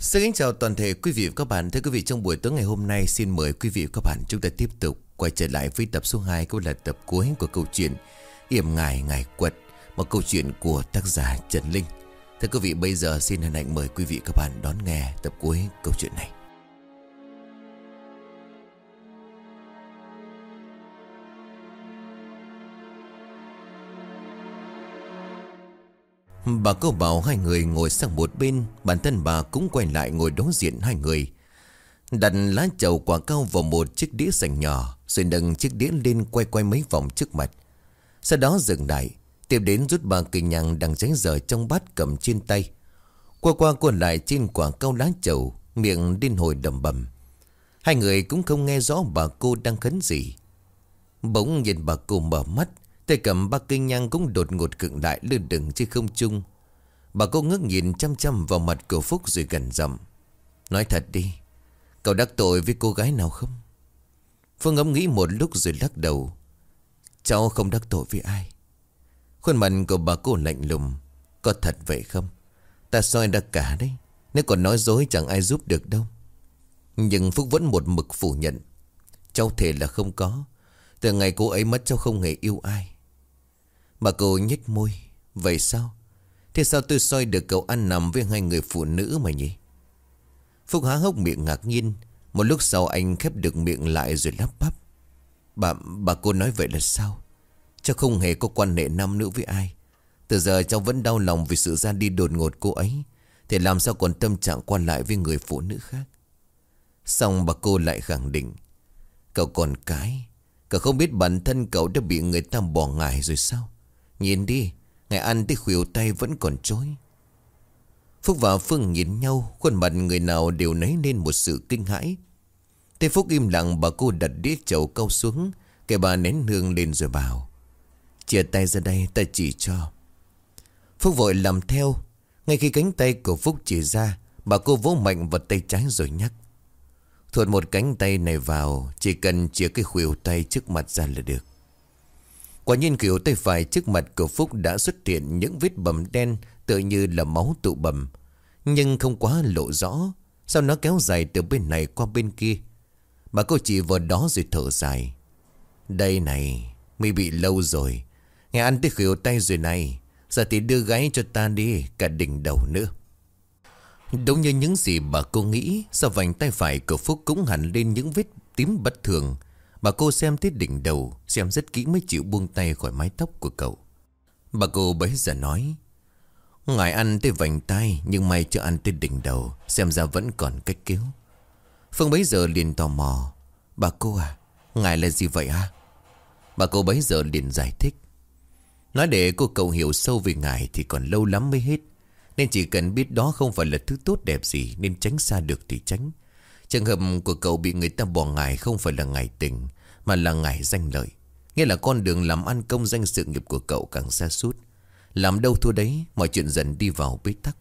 Xin kính chào toàn thể quý vị và các bạn. Thưa quý vị, trong buổi tối ngày hôm nay xin mời quý vị và các bạn chúng ta tiếp tục quay trở lại với tập số 2 cũng là tập cuối của câu chuyện Yểm Ngài Ngài Quật, một câu chuyện của tác giả Trần Linh. Thưa quý vị, bây giờ xin hân hạnh mời quý vị và các bạn đón nghe tập cuối câu chuyện này. Bà cô bảo hai người ngồi sang một bên, Bản thân bà cũng quay lại ngồi đối diện hai người. Đặt lá chầu quả cao vào một chiếc đĩa sành nhỏ, Rồi nâng chiếc đĩa lên quay quay mấy vòng trước mặt. Sau đó dừng lại, Tiếp đến rút ba kinh nhằng đang tránh giờ trong bát cầm trên tay. Qua qua cuộn lại trên quả cao lá chầu, Miệng điên hồi đầm bầm. Hai người cũng không nghe rõ bà cô đang khấn gì. Bỗng nhìn bà cô mở mắt Tay cầm ba cây nhang cũng đột ngột cựng lại lơ đứng trên không trung. Bà cô ngước nhìn chăm chăm vào mặt của Phúc rồi gần giọng. Nói thật đi, cậu đắc tội với cô gái nào không? Phương ngẫm nghĩ một lúc rồi lắc đầu. Cháu không đắc tội với ai. Khuôn mặt của bà cô lạnh lùng. Có thật vậy không? Ta soi đã cả đấy. Nếu còn nói dối chẳng ai giúp được đâu. Nhưng Phúc vẫn một mực phủ nhận. Cháu thề là không có. Từ ngày cô ấy mất cháu không hề yêu ai. Bà cô nhếch môi. Vậy sao? Thế sao tôi soi được cậu ăn nằm với hai người phụ nữ mà nhỉ? Phúc há hốc miệng ngạc nhiên. Một lúc sau anh khép được miệng lại rồi lắp bắp. Bà, bà cô nói vậy là sao? Cháu không hề có quan hệ nam nữ với ai. Từ giờ cháu vẫn đau lòng vì sự ra đi đột ngột cô ấy. Thì làm sao còn tâm trạng quan lại với người phụ nữ khác? Xong bà cô lại khẳng định. Cậu còn cái. Cậu không biết bản thân cậu đã bị người ta bỏ ngài rồi sao? Nhìn đi Ngày ăn tới khuỷu tay vẫn còn trối Phúc và Phương nhìn nhau, Khuôn mặt người nào đều nấy lên một sự kinh hãi. Thế Phúc im lặng, bà cô đặt đĩa chầu cau xuống, Kẻ bà nén hương lên rồi bảo, Chia tay ra đây, ta chỉ cho. Phúc vội làm theo. Ngay khi cánh tay của Phúc chỉ ra, Bà cô vỗ mạnh vào tay trái rồi nhắc, Thuột một cánh tay này vào, Chỉ cần chia cái khuỷu tay trước mặt ra là được. Quả nhiên kiểu tay phải trước mặt của Phúc đã xuất hiện những vết bầm đen tự như là máu tụ bầm. Nhưng không quá lộ rõ. Sao nó kéo dài từ bên này qua bên kia. Bà cô chỉ vào đó rồi thở dài. Đây này, mi bị lâu rồi. Nghe ăn tới khỉu tay rồi này. Giờ thì đưa gái cho ta đi, cả đỉnh đầu nữa. Đúng như những gì bà cô nghĩ, sao vành tay phải của Phúc cũng hẳn lên những vết tím bất thường. Bà cô xem tới đỉnh đầu, Xem rất kỹ mới chịu buông tay khỏi mái tóc của cậu. Bà cô bấy giờ nói, Ngài ăn tới vành tay Nhưng may chưa ăn tới đỉnh đầu, Xem ra vẫn còn cách cứu Phương bấy giờ liền tò mò, Bà cô à Ngài là gì vậy à Bà cô bấy giờ liền giải thích, Nói để cô cậu hiểu sâu về ngài Thì còn lâu lắm mới hết, Nên chỉ cần biết đó không phải là thứ tốt đẹp gì Nên tránh xa được thì tránh. Trường hợp của cậu bị người ta bỏ ngài không phải là ngài tình, Mà là ngài danh lợi. Nghĩa là con đường làm ăn công danh sự nghiệp của cậu càng xa suốt. Làm đâu thua đấy, Mọi chuyện dần đi vào bế tắc.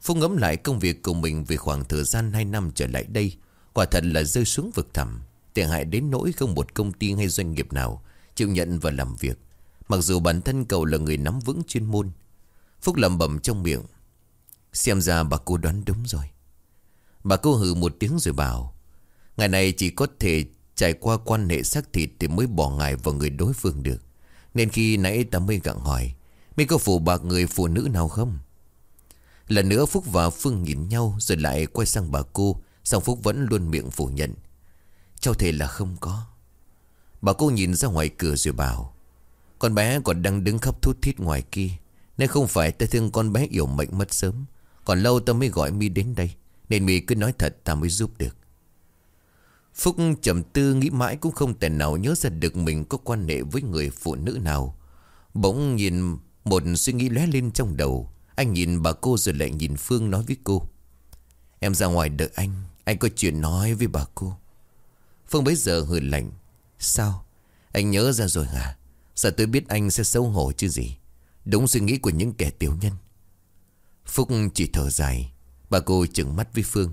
Phúc ngẫm lại công việc của mình Về khoảng thời gian 2 năm trở lại đây, Quả thật là rơi xuống vực thẳm. Tiện hại đến nỗi không một công ty hay doanh nghiệp nào Chịu nhận và làm việc. Mặc dù bản thân cậu là người nắm vững chuyên môn, Phúc lầm bẩm trong miệng, Xem ra bà cô đoán đúng rồi. Bà cô hừ một tiếng rồi bảo, Ngày này chỉ có thể trải qua quan hệ xác thịt Thì mới bỏ ngài vào người đối phương được. Nên khi nãy ta mới gặng hỏi, Mình có phụ bạc người phụ nữ nào không? Lần nữa Phúc và Phương nhìn nhau Rồi lại quay sang bà cô Xong Phúc vẫn luôn miệng phủ nhận, Cháu thề là không có. Bà cô nhìn ra ngoài cửa rồi bảo, Con bé còn đang đứng khóc thút thít ngoài kia Nếu không phải ta thương con bé yểu mệnh mất sớm, Còn lâu ta mới gọi mi đến đây nên mi cứ nói thật ta mới giúp được Phúc trầm tư nghĩ mãi cũng không thể nào nhớ ra được mình có quan hệ với người phụ nữ nào. Bỗng nhìn một suy nghĩ lóe lên trong đầu. Anh nhìn bà cô rồi lại nhìn Phương nói với cô. Em ra ngoài đợi anh, anh có chuyện nói với bà cô. Phương bấy giờ hừ lạnh. Sao? Anh nhớ ra rồi hả? Sợ tôi biết anh sẽ xấu hổ chứ gì? Đúng suy nghĩ của những kẻ tiểu nhân. Phúc chỉ thở dài. Bà cô chừng mắt với Phương.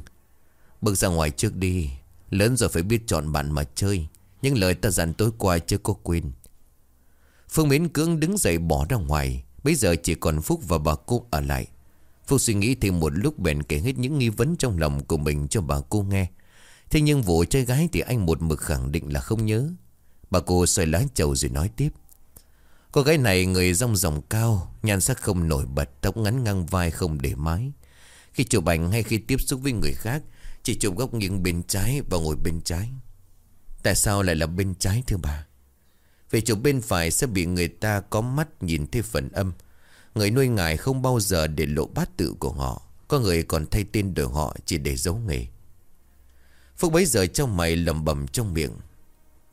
Bước ra ngoài trước đi, Lớn rồi phải biết chọn bạn mà chơi. Những lời ta dặn tối qua chưa có quên. Phương miễn cưỡng đứng dậy bỏ ra ngoài. Bây giờ chỉ còn Phúc và bà cô ở lại. Phúc suy nghĩ thêm một lúc bèn kể hết những nghi vấn trong lòng của mình cho bà cô nghe. Thế nhưng vụ trai gái thì anh một mực khẳng định là không nhớ. Bà cô xoay lá chầu rồi nói tiếp. Cô gái này người rong ròng cao, Nhan sắc không nổi bật, Tóc ngắn ngang vai không để mái. Khi chụp ảnh hay khi tiếp xúc với người khác, Chỉ chụp góc nghiêng bên trái và ngồi bên trái. Tại sao lại là bên trái, thưa bà? Vì chụp bên phải sẽ bị người ta có mắt nhìn thấy phần âm. Người nuôi ngài không bao giờ để lộ bát tự của họ. Có người còn thay tên đổi họ chỉ để giấu nghề. Phúc bấy giờ trong mày lầm bầm trong miệng.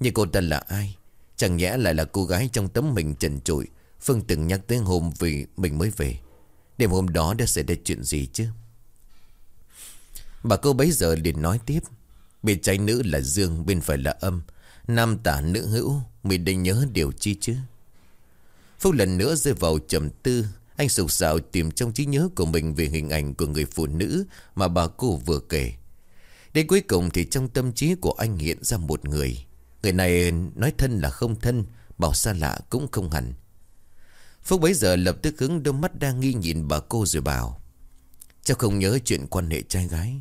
Nhưng cô ta là ai? Chẳng nhẽ lại là cô gái trong tấm mình trần trụi. Phương từng nhắc tới hôm vì mình mới về. Đêm hôm đó đã xảy ra chuyện gì chứ? Bà cô bấy giờ liền nói tiếp. Bên trái nữ là dương, Bên phải là âm. Nam tả nữ hữu Mình định nhớ điều chi chứ? Phúc lần nữa rơi vào trầm tư. Anh sục sạo tìm trong trí nhớ của mình Về hình ảnh của người phụ nữ Mà bà cô vừa kể. Đến cuối cùng thì trong tâm trí của anh hiện ra một người. Người này nói thân là không thân, Bảo xa lạ cũng không hẳn. Phúc bấy giờ lập tức hướng đôi mắt đang nghi nhìn bà cô rồi bảo, Cháu không nhớ chuyện quan hệ trai gái.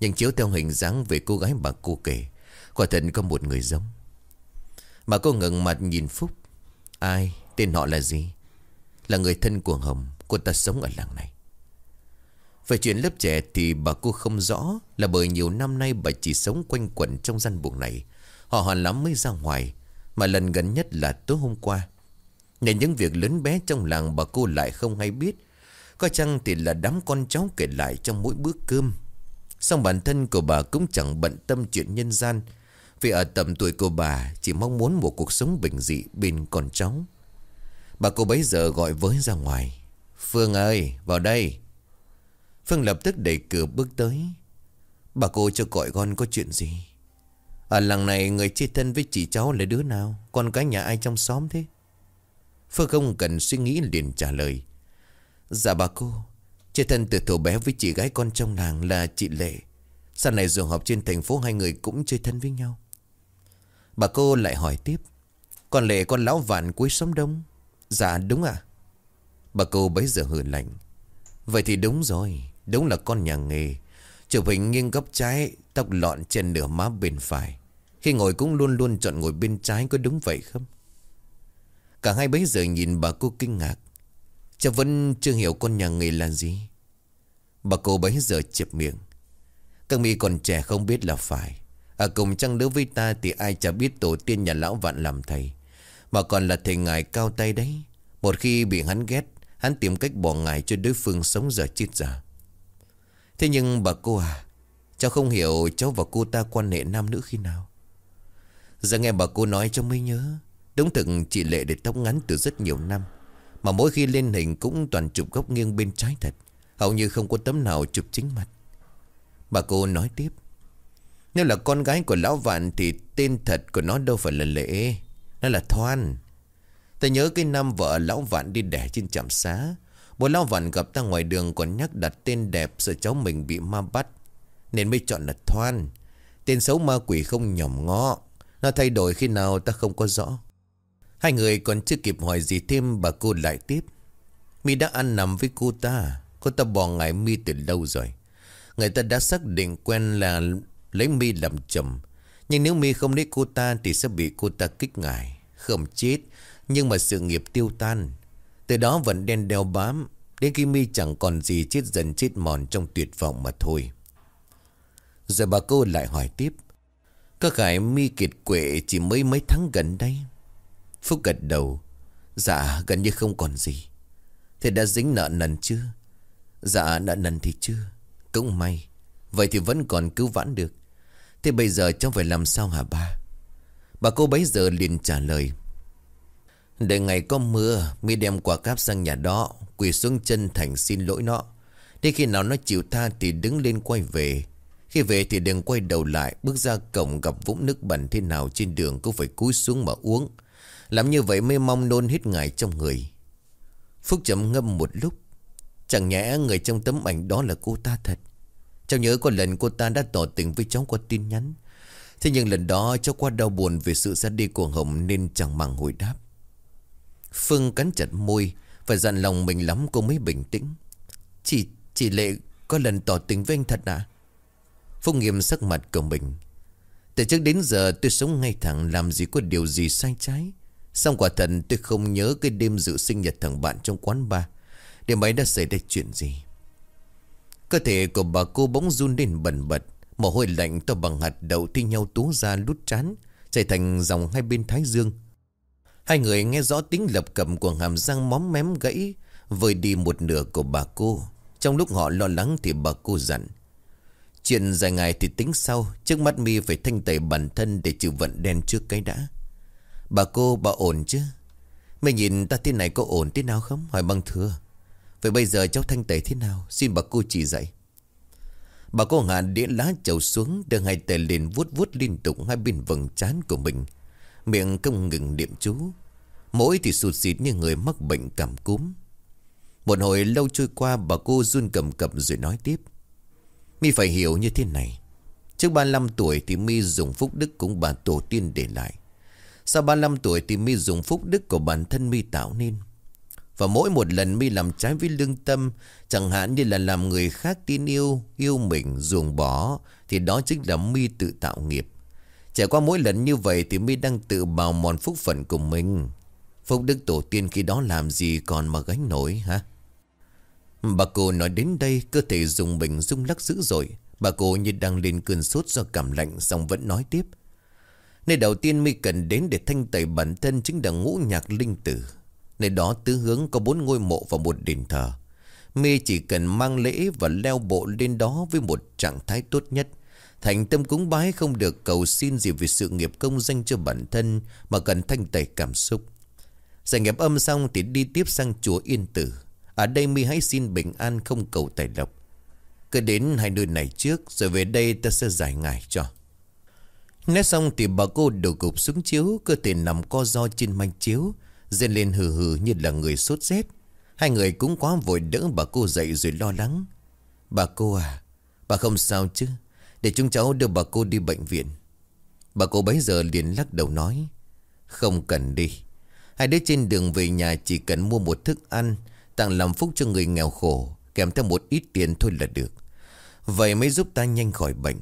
Nhưng chiếu theo hình dáng về cô gái bà cô kể, Quả thật có một người giống. Bà cô ngẩng mặt nhìn Phúc. Ai, Tên họ là gì? Là người thân của Hồng, Cô ta sống ở làng này. Về chuyện lớp trẻ thì bà cô không rõ Là bởi nhiều năm nay bà chỉ sống quanh quẩn trong gian buồng này. Họ hoàn lắm mới ra ngoài, Mà lần gần nhất là tối hôm qua. Nên những việc lớn bé trong làng bà cô lại không hay biết. Có chăng thì là đám con cháu kể lại trong mỗi bữa cơm. Xong bản thân của bà cũng chẳng bận tâm chuyện nhân gian. Vì ở tầm tuổi của bà, Chỉ mong muốn một cuộc sống bình dị bên con cháu. Bà cô bấy giờ gọi với ra ngoài. Phương ơi, vào đây. Phương lập tức đẩy cửa bước tới. Bà cô cho gọi con có chuyện gì? Ở làng này người chia thân với chị cháu là đứa nào? Con cái nhà ai trong xóm thế? Phương không cần suy nghĩ liền trả lời. Dạ bà cô Chia thân từ thổ bé với chị gái con trong làng là chị Lệ Sau này dù học trên thành phố, hai người cũng chơi thân với nhau Bà cô lại hỏi tiếp, Con Lệ, con lão vạn cuối xóm đông Dạ đúng ạ Bà cô bấy giờ hử lạnh, Vậy thì đúng rồi, Đúng là con nhà nghề Chụp hình nghiêng góc trái, Tóc lọn trên nửa má bên phải khi ngồi cũng luôn luôn chọn ngồi bên trái, có đúng vậy không? Cả hai bấy giờ nhìn bà cô kinh ngạc. Cháu vẫn chưa hiểu con nhà nghề là gì. Bà cô bấy giờ chẹp miệng. Các mi còn trẻ không biết là phải. À cùng chăng đứa với ta thì ai chả biết tổ tiên nhà lão vạn làm thầy. Mà còn là thầy ngài cao tay đấy. Một khi bị hắn ghét, hắn tìm cách bỏ ngài cho đối phương sống giờ chết giả. Thế nhưng bà cô à, cháu không hiểu cháu và cô ta quan hệ nam nữ khi nào. Giờ nghe bà cô nói cháu mới nhớ Đúng thực chị Lệ để tóc ngắn từ rất nhiều năm Mà mỗi khi lên hình cũng toàn chụp góc nghiêng bên trái thật Hầu như không có tấm nào chụp chính mặt. Bà cô nói tiếp, Nếu là con gái của Lão Vạn Thì tên thật của nó đâu phải là lễ, Nó là Thoan. Ta nhớ cái năm vợ Lão Vạn đi đẻ trên trạm xá, Bố Lão Vạn gặp ta ngoài đường còn nhắc đặt tên đẹp Sợ cháu mình bị ma bắt, Nên mới chọn là Thoan. Tên xấu ma quỷ không nhỏm ngó, nó thay đổi khi nào ta không có rõ. Hai người còn chưa kịp hỏi gì thêm, Bà cô lại tiếp, Mi đã ăn nằm với cô ta. Cô ta bỏ ngại Mi từ lâu rồi. Người ta đã xác định quen là Lấy Mi làm chồng. Nhưng nếu Mi không lấy cô ta Thì sẽ bị cô ta kích ngại Không chết, Nhưng mà sự nghiệp tiêu tan. Từ đó vẫn đen đeo bám, Đến khi Mi chẳng còn gì chết dần chết mòn Trong tuyệt vọng mà thôi. Rồi bà cô lại hỏi tiếp, có phải mi kiệt quệ chỉ mới mấy tháng gần đây? Phúc gật đầu Dạ gần như không còn gì. Thế đã dính nợ nần chưa? Dạ nợ nần thì chưa Cũng may. Vậy thì vẫn còn cứu vãn được. Thế bây giờ cháu phải làm sao hả ba? Bà cô bấy giờ liền trả lời. Đợi ngày có mưa, Mi đem quả cáp sang nhà đó, Quỳ xuống chân thành xin lỗi nó. Đến khi nào nó chịu tha thì đứng lên quay về. Khi về thì đừng quay đầu lại, Bước ra cổng gặp vũng nước bẩn thế nào trên đường Cũng phải cúi xuống mà uống. Làm như vậy mới mong nôn hết ngài trong người. Phúc chậm ngâm một lúc. Chẳng nhẽ người trong tấm ảnh đó là cô ta thật? Cháu nhớ có lần cô ta đã tỏ tình với cháu qua tin nhắn. Thế nhưng lần đó cháu qua đau buồn về sự ra đi của Hồng nên chẳng màng hồi đáp. Phương cắn chặt môi Phải dặn lòng mình lắm cô mới bình tĩnh. Chị, Chị Lệ có lần tỏ tình với anh thật à Phúc nghiêm sắc mặt của mình. Từ trước đến giờ tôi sống ngay thẳng Làm gì có điều gì sai trái. Xong quả thật tôi không nhớ Cái đêm dự sinh nhật thằng bạn trong quán bar. Đêm ấy đã xảy ra chuyện gì? Cơ thể của bà cô bỗng run lên bẩn bật, Mồ hôi lạnh to bằng hạt đậu thi nhau tú ra lút chán Chảy thành dòng hai bên thái dương. Hai người nghe rõ tiếng lập cầm của hàm răng móm mém gãy, Vơi đi một nửa của bà cô. Trong lúc họ lo lắng thì bà cô dặn, Chuyện dài ngày thì tính sau, Trước mắt mi phải thanh tẩy bản thân Để chịu vận đen trước cái đã. Bà cô bà ổn chứ? Mày nhìn ta thế này có ổn thế nào không? Hỏi bằng thừa. Vậy bây giờ cháu thanh tẩy thế nào? Xin bà cô chỉ dạy. Bà cô Hà đĩa lá chầu xuống, Đưa hai tay lên vuốt vuốt liên tục Hai bên vầng trán của mình. Miệng không ngừng niệm chú. Mỗi thì sụt xịt như người mắc bệnh cảm cúm. Một hồi lâu trôi qua, Bà cô run cầm cập rồi nói tiếp. Mi phải hiểu như thế này. Trước 35 tuổi thì Mi dùng phúc đức cũng bà tổ tiên để lại. Sau 35 tuổi thì Mi dùng phúc đức của bản thân Mi tạo nên. Và mỗi một lần Mi làm trái với lương tâm, Chẳng hạn như là làm người khác tin yêu Yêu mình ruồng bỏ, Thì đó chính là Mi tự tạo nghiệp Trải qua mỗi lần như vậy Thì Mi đang tự bào mòn phúc phận của mình Phúc đức tổ tiên khi đó làm gì còn mà gánh nổi, hả Bà cô nói đến đây, cơ thể dùng mình rung lắc dữ dội. Bà cô như đang lên cơn sốt do cảm lạnh, xong vẫn nói tiếp. Nơi đầu tiên mi cần đến để thanh tẩy bản thân chính là ngũ nhạc linh tử. Nơi đó tứ hướng có bốn ngôi mộ và một đền thờ. Mê chỉ cần mang lễ và leo bộ lên đó với một trạng thái tốt nhất. Thành tâm cúng bái không được cầu xin gì về sự nghiệp công danh cho bản thân, mà cần thanh tẩy cảm xúc. Giải nghiệp âm xong thì đi tiếp sang chùa Yên Tử. Ở đây mi hãy xin bình an không cầu tài lộc Cứ đến hai nơi này trước, Rồi về đây ta sẽ giải ngài cho Nói xong thì bà cô đầu gục xuống chiếu, Cơ thể nằm co do trên manh chiếu Dên lên hừ hừ như là người sốt rét. Hai người cũng quá vội đỡ bà cô dậy rồi lo lắng. Bà cô à Bà không sao chứ? Để chúng cháu đưa bà cô đi bệnh viện. Bà cô bấy giờ liền lắc đầu nói, Không cần đi. Hai đứa trên đường về nhà chỉ cần mua một thức ăn, Tặng làm phúc cho người nghèo khổ, Kèm theo một ít tiền thôi là được. Vậy mới giúp ta nhanh khỏi bệnh.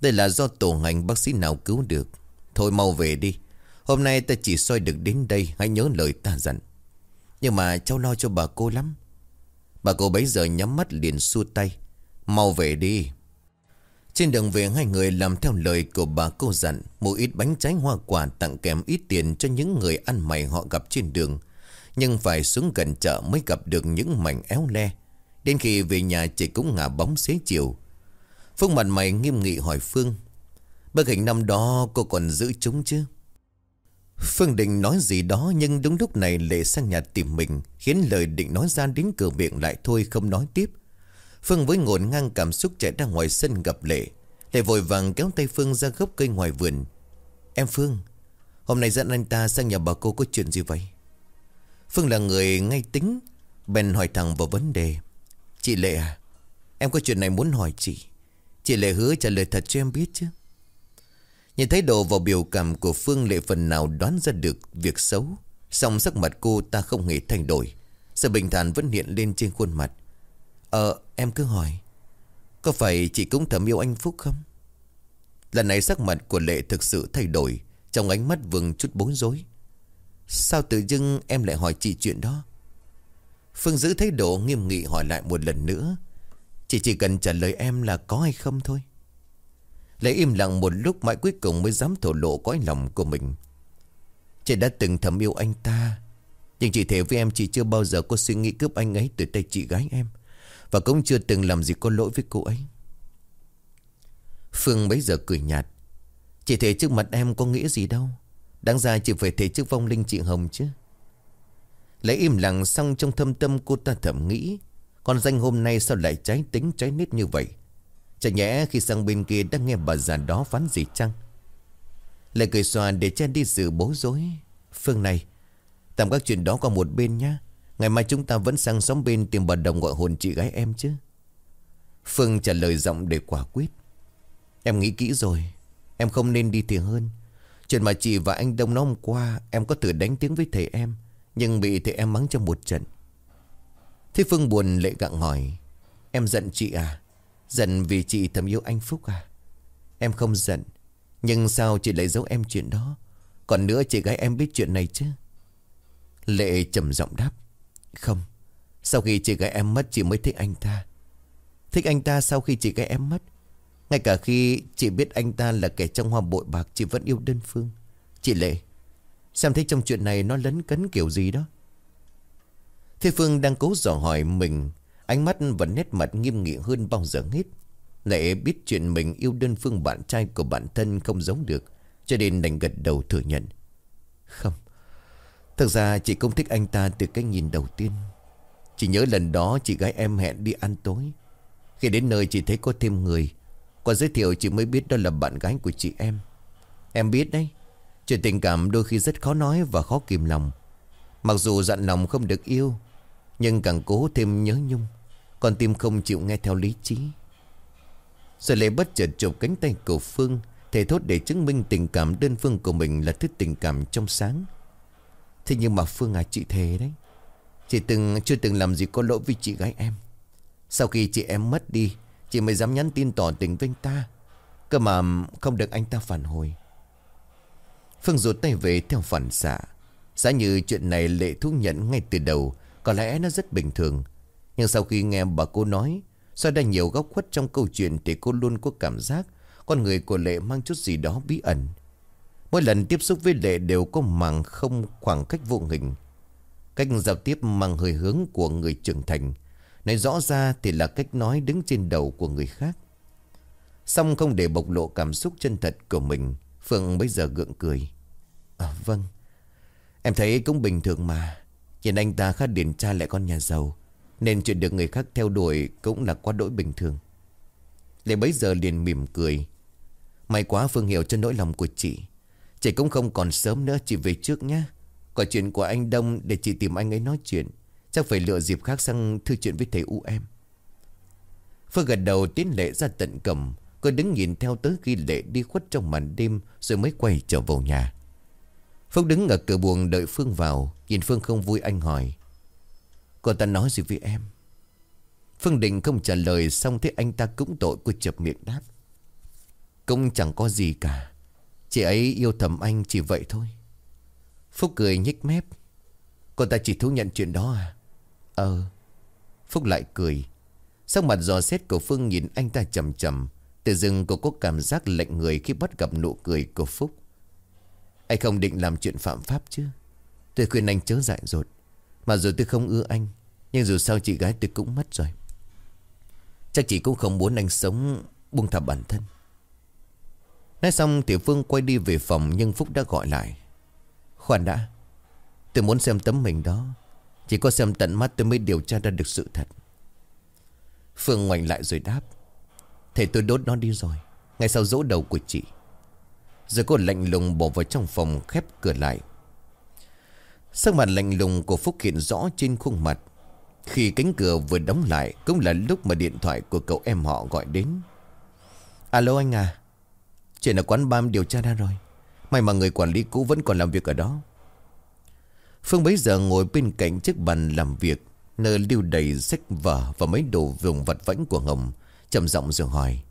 Đây là do tổ ngành bác sĩ nào cứu được. Thôi mau về đi. Hôm nay ta chỉ soi được đến đây, Hãy nhớ lời ta dặn. Nhưng mà cháu lo cho bà cô lắm. Bà cô bấy giờ nhắm mắt liền xua tay. Mau về đi. Trên đường về, hai người làm theo lời của bà cô dặn. Mua ít bánh trái hoa quả tặng kèm ít tiền cho những người ăn mày họ gặp trên đường. Nhưng phải xuống gần chợ mới gặp được những mảnh éo le. Đến khi về nhà, chị cũng ngả bóng xế chiều. Phương mặt mày nghiêm nghị hỏi Phương, Bức hình năm đó cô còn giữ chúng chứ? Phương định nói gì đó Nhưng đúng lúc này Lệ sang nhà tìm mình, Khiến lời định nói ra đến cửa miệng lại thôi không nói tiếp. Phương với ngổn ngang cảm xúc chạy ra ngoài sân gặp Lệ. Lệ vội vàng kéo tay Phương ra gốc cây ngoài vườn. Em Phương, Hôm nay dẫn anh ta sang nhà bà cô có chuyện gì vậy? Phương là người ngay tính, Bèn hỏi thẳng vào vấn đề. Chị Lệ à Em có chuyện này muốn hỏi chị. Chị Lệ hứa trả lời thật cho em biết chứ. Nhìn thấy đồ vào biểu cảm của Phương Lệ phần nào đoán ra được việc xấu Xong sắc mặt cô ta không hề thay đổi. Sự bình thản vẫn hiện lên trên khuôn mặt. Ờ em cứ hỏi, Có phải chị cũng thầm yêu anh Phúc không? Lần này sắc mặt của Lệ thực sự thay đổi, Trong ánh mắt vừng chút bối rối. Sao tự dưng em lại hỏi chị chuyện đó? Phương giữ thái độ nghiêm nghị hỏi lại một lần nữa. Chị chỉ cần trả lời em là có hay không thôi. Lại im lặng một lúc mãi cuối cùng mới dám thổ lộ cõi lòng của mình. Chị đã từng thầm yêu anh ta, Nhưng chị thể với em chị chưa bao giờ có suy nghĩ cướp anh ấy từ tay chị gái em, Và cũng chưa từng làm gì có lỗi với cô ấy. Phương bấy giờ cười nhạt. Chị thể trước mặt em có nghĩa gì đâu. Đáng ra chị phải thể trước vong linh chị Hồng chứ. Lấy im lặng xong trong thâm tâm cô ta thầm nghĩ, Con danh hôm nay sao lại trái tính, trái nết như vậy? Chả nhẽ khi sang bên kia đã nghe bà già đó phán gì chăng? Lại cười xòa để che đi sự bối rối. Phương này, Tạm các chuyện đó qua một bên nhá. Ngày mai chúng ta vẫn sang xóm bên tìm bà đồng gọi hồn chị gái em chứ. Phương trả lời giọng để quả quyết. Em nghĩ kỹ rồi, Em không nên đi thì hơn. Chuyện mà chị và anh Đông nói hôm qua, Em có thử đánh tiếng với thầy em, Nhưng bị thầy em mắng cho một trận. Thế Phương buồn lệ gặng hỏi, Em giận chị à? Giận vì chị thầm yêu anh Phúc à? Em không giận, Nhưng sao chị lại giấu em chuyện đó? Còn nữa chị gái em biết chuyện này chứ? Lệ trầm giọng đáp, Không, Sau khi chị gái em mất chị mới thích anh ta. Thích anh ta sau khi chị gái em mất. Ngay cả khi chị biết anh ta là kẻ trong hoa bội bạc, Chị vẫn yêu đơn phương. Chị Lệ, Xem thấy trong chuyện này nó lấn cấn kiểu gì đó. Thế Phương đang cố dò hỏi mình Ánh mắt vẫn nét mặt nghiêm nghị hơn bao giờ hết. Lệ biết chuyện mình yêu đơn phương bạn trai của bản thân không giống được, Cho nên đành gật đầu thừa nhận. Không, Thực ra chị không thích anh ta từ cái nhìn đầu tiên. Chị nhớ lần đó chị gái em hẹn đi ăn tối. Khi đến nơi chị thấy có thêm người, Qua giới thiệu chị mới biết đó là bạn gái của chị em. Em biết đấy, Chuyện tình cảm đôi khi rất khó nói và khó kìm lòng. Mặc dù dặn lòng không được yêu, Nhưng càng cố thêm nhớ nhung. Con tim không chịu nghe theo lý trí. Rồi lệ bất chợt chụp cánh tay của Phương thể thốt để chứng minh tình cảm đơn phương của mình là thứ tình cảm trong sáng. Thế nhưng mà Phương à chị thề đấy. Chị từng, chưa từng làm gì có lỗi với chị gái em. Sau khi chị em mất đi, Chị mới dám nhắn tin tỏ tình với anh ta. Cơ mà không được anh ta phản hồi. Phương rụt tay về theo phản xạ. Giá như chuyện này lệ thú nhận ngay từ đầu, Có lẽ nó rất bình thường. Nhưng sau khi nghe bà cô nói Do đã nhiều góc khuất trong câu chuyện Thì cô luôn có cảm giác Con người của lệ mang chút gì đó bí ẩn. Mỗi lần tiếp xúc với lệ đều có màng không khoảng cách vô hình. Cách giao tiếp mang hơi hướng của người trưởng thành. Nói rõ ra thì là cách nói đứng trên đầu của người khác. Xong không để bộc lộ cảm xúc chân thật của mình, Phượng bây giờ gượng cười. À vâng. Em thấy cũng bình thường mà. Nhìn anh ta khá điển tra lại con nhà giàu. Nên chuyện được người khác theo đuổi Cũng là quá đỗi bình thường. Lê bấy giờ liền mỉm cười. May quá Phương hiểu cho nỗi lòng của chị. Chị cũng không còn sớm nữa, Chị về trước nhé. Có chuyện của anh Đông để chị tìm anh ấy nói chuyện. Chắc phải lựa dịp khác sang thư chuyện với thầy U em. Phương gật đầu tiến lệ ra tận cầm. Cô đứng nhìn theo tới khi lệ đi khuất trong màn đêm Rồi mới quay trở vào nhà. Phúc đứng ở cửa buồng đợi Phương vào. Nhìn Phương không vui anh hỏi. Cô ta nói gì với em? Phương Đình không trả lời, Xong thế anh ta cũng tội cô chập miệng đáp. Cũng chẳng có gì cả. Chị ấy yêu thầm anh chỉ vậy thôi. Phúc cười nhích mép. Cô ta chỉ thú nhận chuyện đó à? Ờ. Phúc lại cười. Sắc mặt giò xét của Phương nhìn anh ta chầm chầm, Từ dưng cô có cảm giác lạnh người Khi bắt gặp nụ cười của Phúc. Anh không định làm chuyện phạm pháp chứ? Tôi khuyên anh chớ dại dột. Mà rồi tôi không ưa anh. Nhưng dù sao chị gái tôi cũng mất rồi. Chắc chị cũng không muốn anh sống Buông thả bản thân. Nói xong, Tiểu Phương quay đi về phòng Nhưng Phúc đã gọi lại. Khoan đã, Tôi muốn xem tấm mình đó. Chỉ có xem tận mắt tôi mới điều tra ra được sự thật. Phương ngoảnh lại rồi đáp. Thầy tôi đốt nó đi rồi, Ngay sau dỗ đầu của chị. Rồi cô lạnh lùng bỏ vào trong phòng khép cửa lại. Sắc mặt lạnh lùng của Phúc hiện rõ trên khuôn mặt. Khi cánh cửa vừa đóng lại, Cũng là lúc mà điện thoại của cậu em họ gọi đến. Alo anh à Chuyện ở quán bam điều tra ra rồi. May mà người quản lý cũ vẫn còn làm việc ở đó. Phương bấy giờ ngồi bên cạnh chiếc bàn làm việc, Nơi lưu đầy sách vở và mấy đồ vùng vật vãnh của Hồng, trầm giọng rồi hỏi.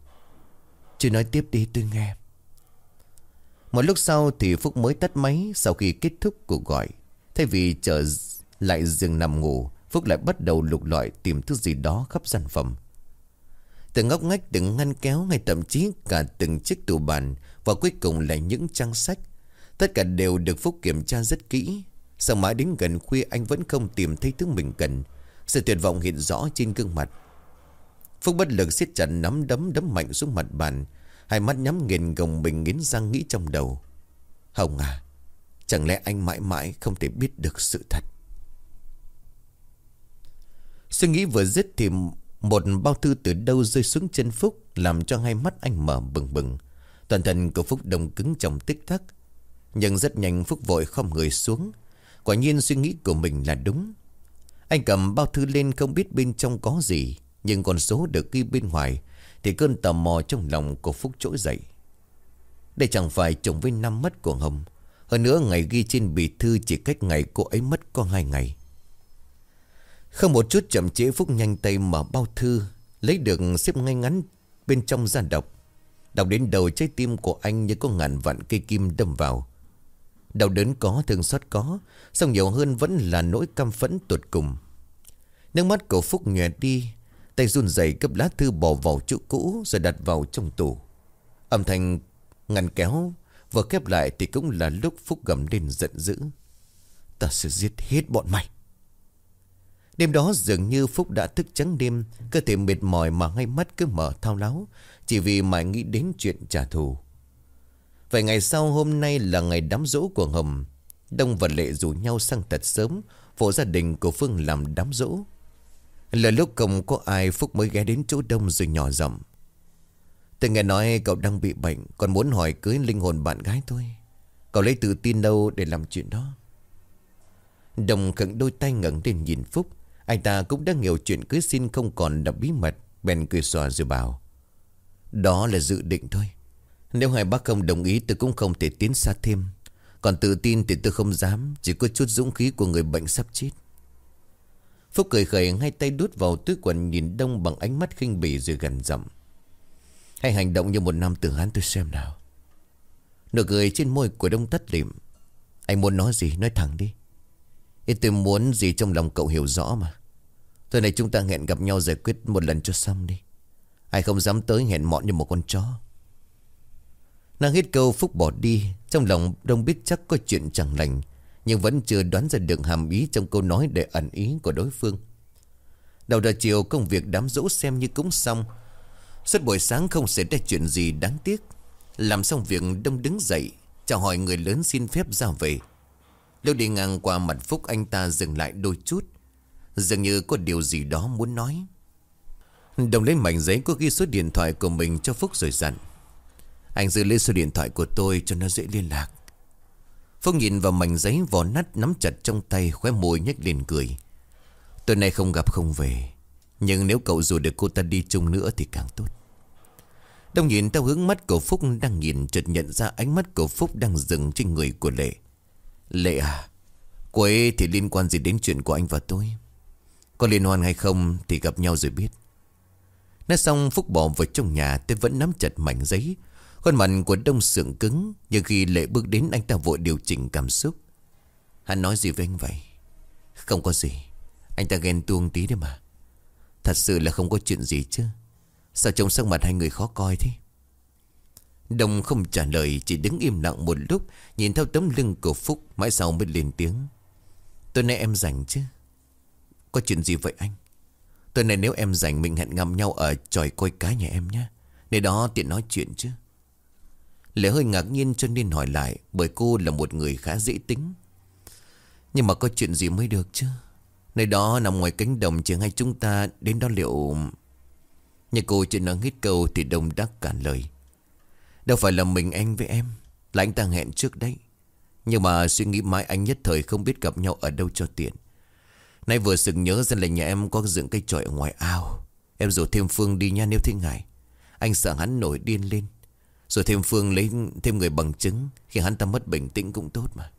Chị nói tiếp đi, tôi nghe. Một lúc sau thì Phúc mới tắt máy Sau khi kết thúc cuộc gọi. Thay vì trở lại giường nằm ngủ Phúc lại bắt đầu lục lọi tìm thứ gì đó khắp gian phòng. Từng ngóc ngách, từng ngăn kéo hay thậm chí cả từng chiếc tủ bàn, Và cuối cùng là những trang sách. Tất cả đều được Phúc kiểm tra rất kỹ. Sao mãi đến gần khuya, anh vẫn không tìm thấy thứ mình cần. Sự tuyệt vọng hiện rõ trên gương mặt. Phúc bất lực siết chặt nắm đấm đấm mạnh xuống mặt bàn. Hai mắt nhắm nghiền gồng mình nghiến răng nghĩ trong đầu. Hồng à Chẳng lẽ anh mãi mãi không thể biết được sự thật? Suy nghĩ vừa dứt thì một bao thư từ đâu rơi xuống chân Phúc, Làm cho hai mắt anh mở bừng bừng. Toàn thân của Phúc đồng cứng trong tích tắc. Nhưng rất nhanh Phúc vội không người xuống. Quả nhiên suy nghĩ của mình là đúng. Anh cầm bao thư lên không biết bên trong có gì, Nhưng con số được ghi bên ngoài Thì cơn tò mò trong lòng của Phúc trỗi dậy. Đây chẳng phải chồng với năm mất của Hồng. Hơn nữa ngày ghi trên bì thư chỉ cách ngày cô ấy mất có hai ngày không một chút chậm chế Phúc nhanh tay mở bao thư Lấy được xếp ngay ngắn bên trong ra đọc Đọc đến đầu trái tim của anh như có ngàn vạn cây kim đâm vào. Đau đớn có, thương xót có song nhiều hơn vẫn là nỗi căm phẫn tột cùng. Nước mắt của Phúc nhòe đi Tay run rẩy cấp lá thư bỏ vào chỗ cũ Rồi đặt vào trong tủ. Âm thanh ngăn kéo Vừa khép lại thì cũng là lúc Phúc gầm lên giận dữ. Ta sẽ giết hết bọn mày. Đêm đó dường như Phúc đã thức trắng đêm, Cơ thể mệt mỏi mà ngay mắt cứ mở thao láo, Chỉ vì mãi nghĩ đến chuyện trả thù. Vài ngày sau hôm nay là ngày đám dỗ của Hồng. Đông và Lệ rủ nhau sang thật sớm Phụ gia đình của Phương làm đám dỗ Là lúc không có ai, Phúc mới ghé đến chỗ Đông rồi nhỏ giọng. Tôi nghe nói cậu đang bị bệnh, Còn muốn hỏi cưới linh hồn bạn gái tôi. Cậu lấy tự tin đâu để làm chuyện đó? Đồng khẩn đôi tay ngẩng lên nhìn Phúc. Anh ta cũng đã hiểu chuyện cưới xin không còn là bí mật, Bèn cười xòa rồi bảo, Đó là dự định thôi. Nếu hai bác không đồng ý, tôi cũng không thể tiến xa thêm. Còn tự tin thì tôi không dám, Chỉ có chút dũng khí của người bệnh sắp chết. Phúc cười khẩy, hai tay đút vào túi quần nhìn Đông bằng ánh mắt khinh bỉ rồi gần giọng, Hãy hành động như một nam tử hán tôi xem nào. Nụ cười trên môi của Đông tắt lịm, Anh muốn nói gì nói thẳng đi. Ý tôi muốn gì trong lòng cậu hiểu rõ mà. Thôi này chúng ta hẹn gặp nhau giải quyết một lần cho xong đi. Ai không dám tới hẹn mọn như một con chó. Nàng hít câu Phúc bỏ đi, Trong lòng Đông biết chắc có chuyện chẳng lành, Nhưng vẫn chưa đoán ra được hàm ý Trong câu nói để ẩn ý của đối phương. Đầu giờ chiều công việc đám dỗ xem như cũng xong. Suốt buổi sáng không xảy ra chuyện gì đáng tiếc. Làm xong việc Đông đứng dậy, Chào hỏi người lớn xin phép ra về. Lúc đi ngang qua mặt Phúc, anh ta dừng lại đôi chút. Dường như có điều gì đó muốn nói. Đồng lấy mảnh giấy có ghi số điện thoại của mình cho Phúc rồi dặn. Anh giữ lấy số điện thoại của tôi cho nó dễ liên lạc. Phúc nhìn vào mảnh giấy vỏ nát nắm chặt trong tay, khóe môi nhếch lên cười. Tối nay không gặp không về, Nhưng nếu cậu dù được cô ta đi chung nữa thì càng tốt. Đông nhìn theo hướng mắt của Phúc đang nhìn, chợt nhận ra ánh mắt của Phúc đang dừng trên người của Lệ. Lệ à Cô ấy thì liên quan gì đến chuyện của anh và tôi? Có liên hoan hay không Thì gặp nhau rồi biết. Nói xong, Phúc bỏ vào trong nhà Tôi vẫn nắm chặt mảnh giấy. Khuôn mặt của Đông sượng cứng, Nhưng khi Lệ bước đến, anh ta vội điều chỉnh cảm xúc. Hắn nói gì với anh vậy? Không có gì, Anh ta ghen tuông tí đấy mà. Thật sự là không có chuyện gì chứ. Sao trông sắc mặt hai người khó coi thế? Đồng không trả lời, Chỉ đứng im lặng một lúc, Nhìn theo tấm lưng của Phúc, Mãi sau mới lên tiếng. Tối nay em rảnh chứ? Có chuyện gì vậy anh? Tối nay nếu em rảnh, mình hẹn ngắm nhau Ở tròi coi cá nhà em nhé. Nơi đó tiện nói chuyện chứ. Lệ hơi ngạc nhiên cho nên hỏi lại, Bởi cô là một người khá dễ tính. Nhưng mà có chuyện gì mới được chứ? Nơi đó nằm ngoài cánh đồng, Chỉ ngay chúng ta đến đó liệu Nhà cô chỉ nói hết câu Thì đồng đắc cản lời. Đâu phải là mình anh với em. Là anh ta hẹn trước đấy. Nhưng mà suy nghĩ mãi anh nhất thời không biết gặp nhau ở đâu cho tiện. Nay vừa sực nhớ ra là nhà em có dựng cây trọi ở ngoài ao. Em rủ thêm Phương đi nha nếu thế ngại. Anh sợ hắn nổi điên lên. Rồi thêm Phương lấy thêm người bằng chứng. Khi hắn ta mất bình tĩnh cũng tốt mà.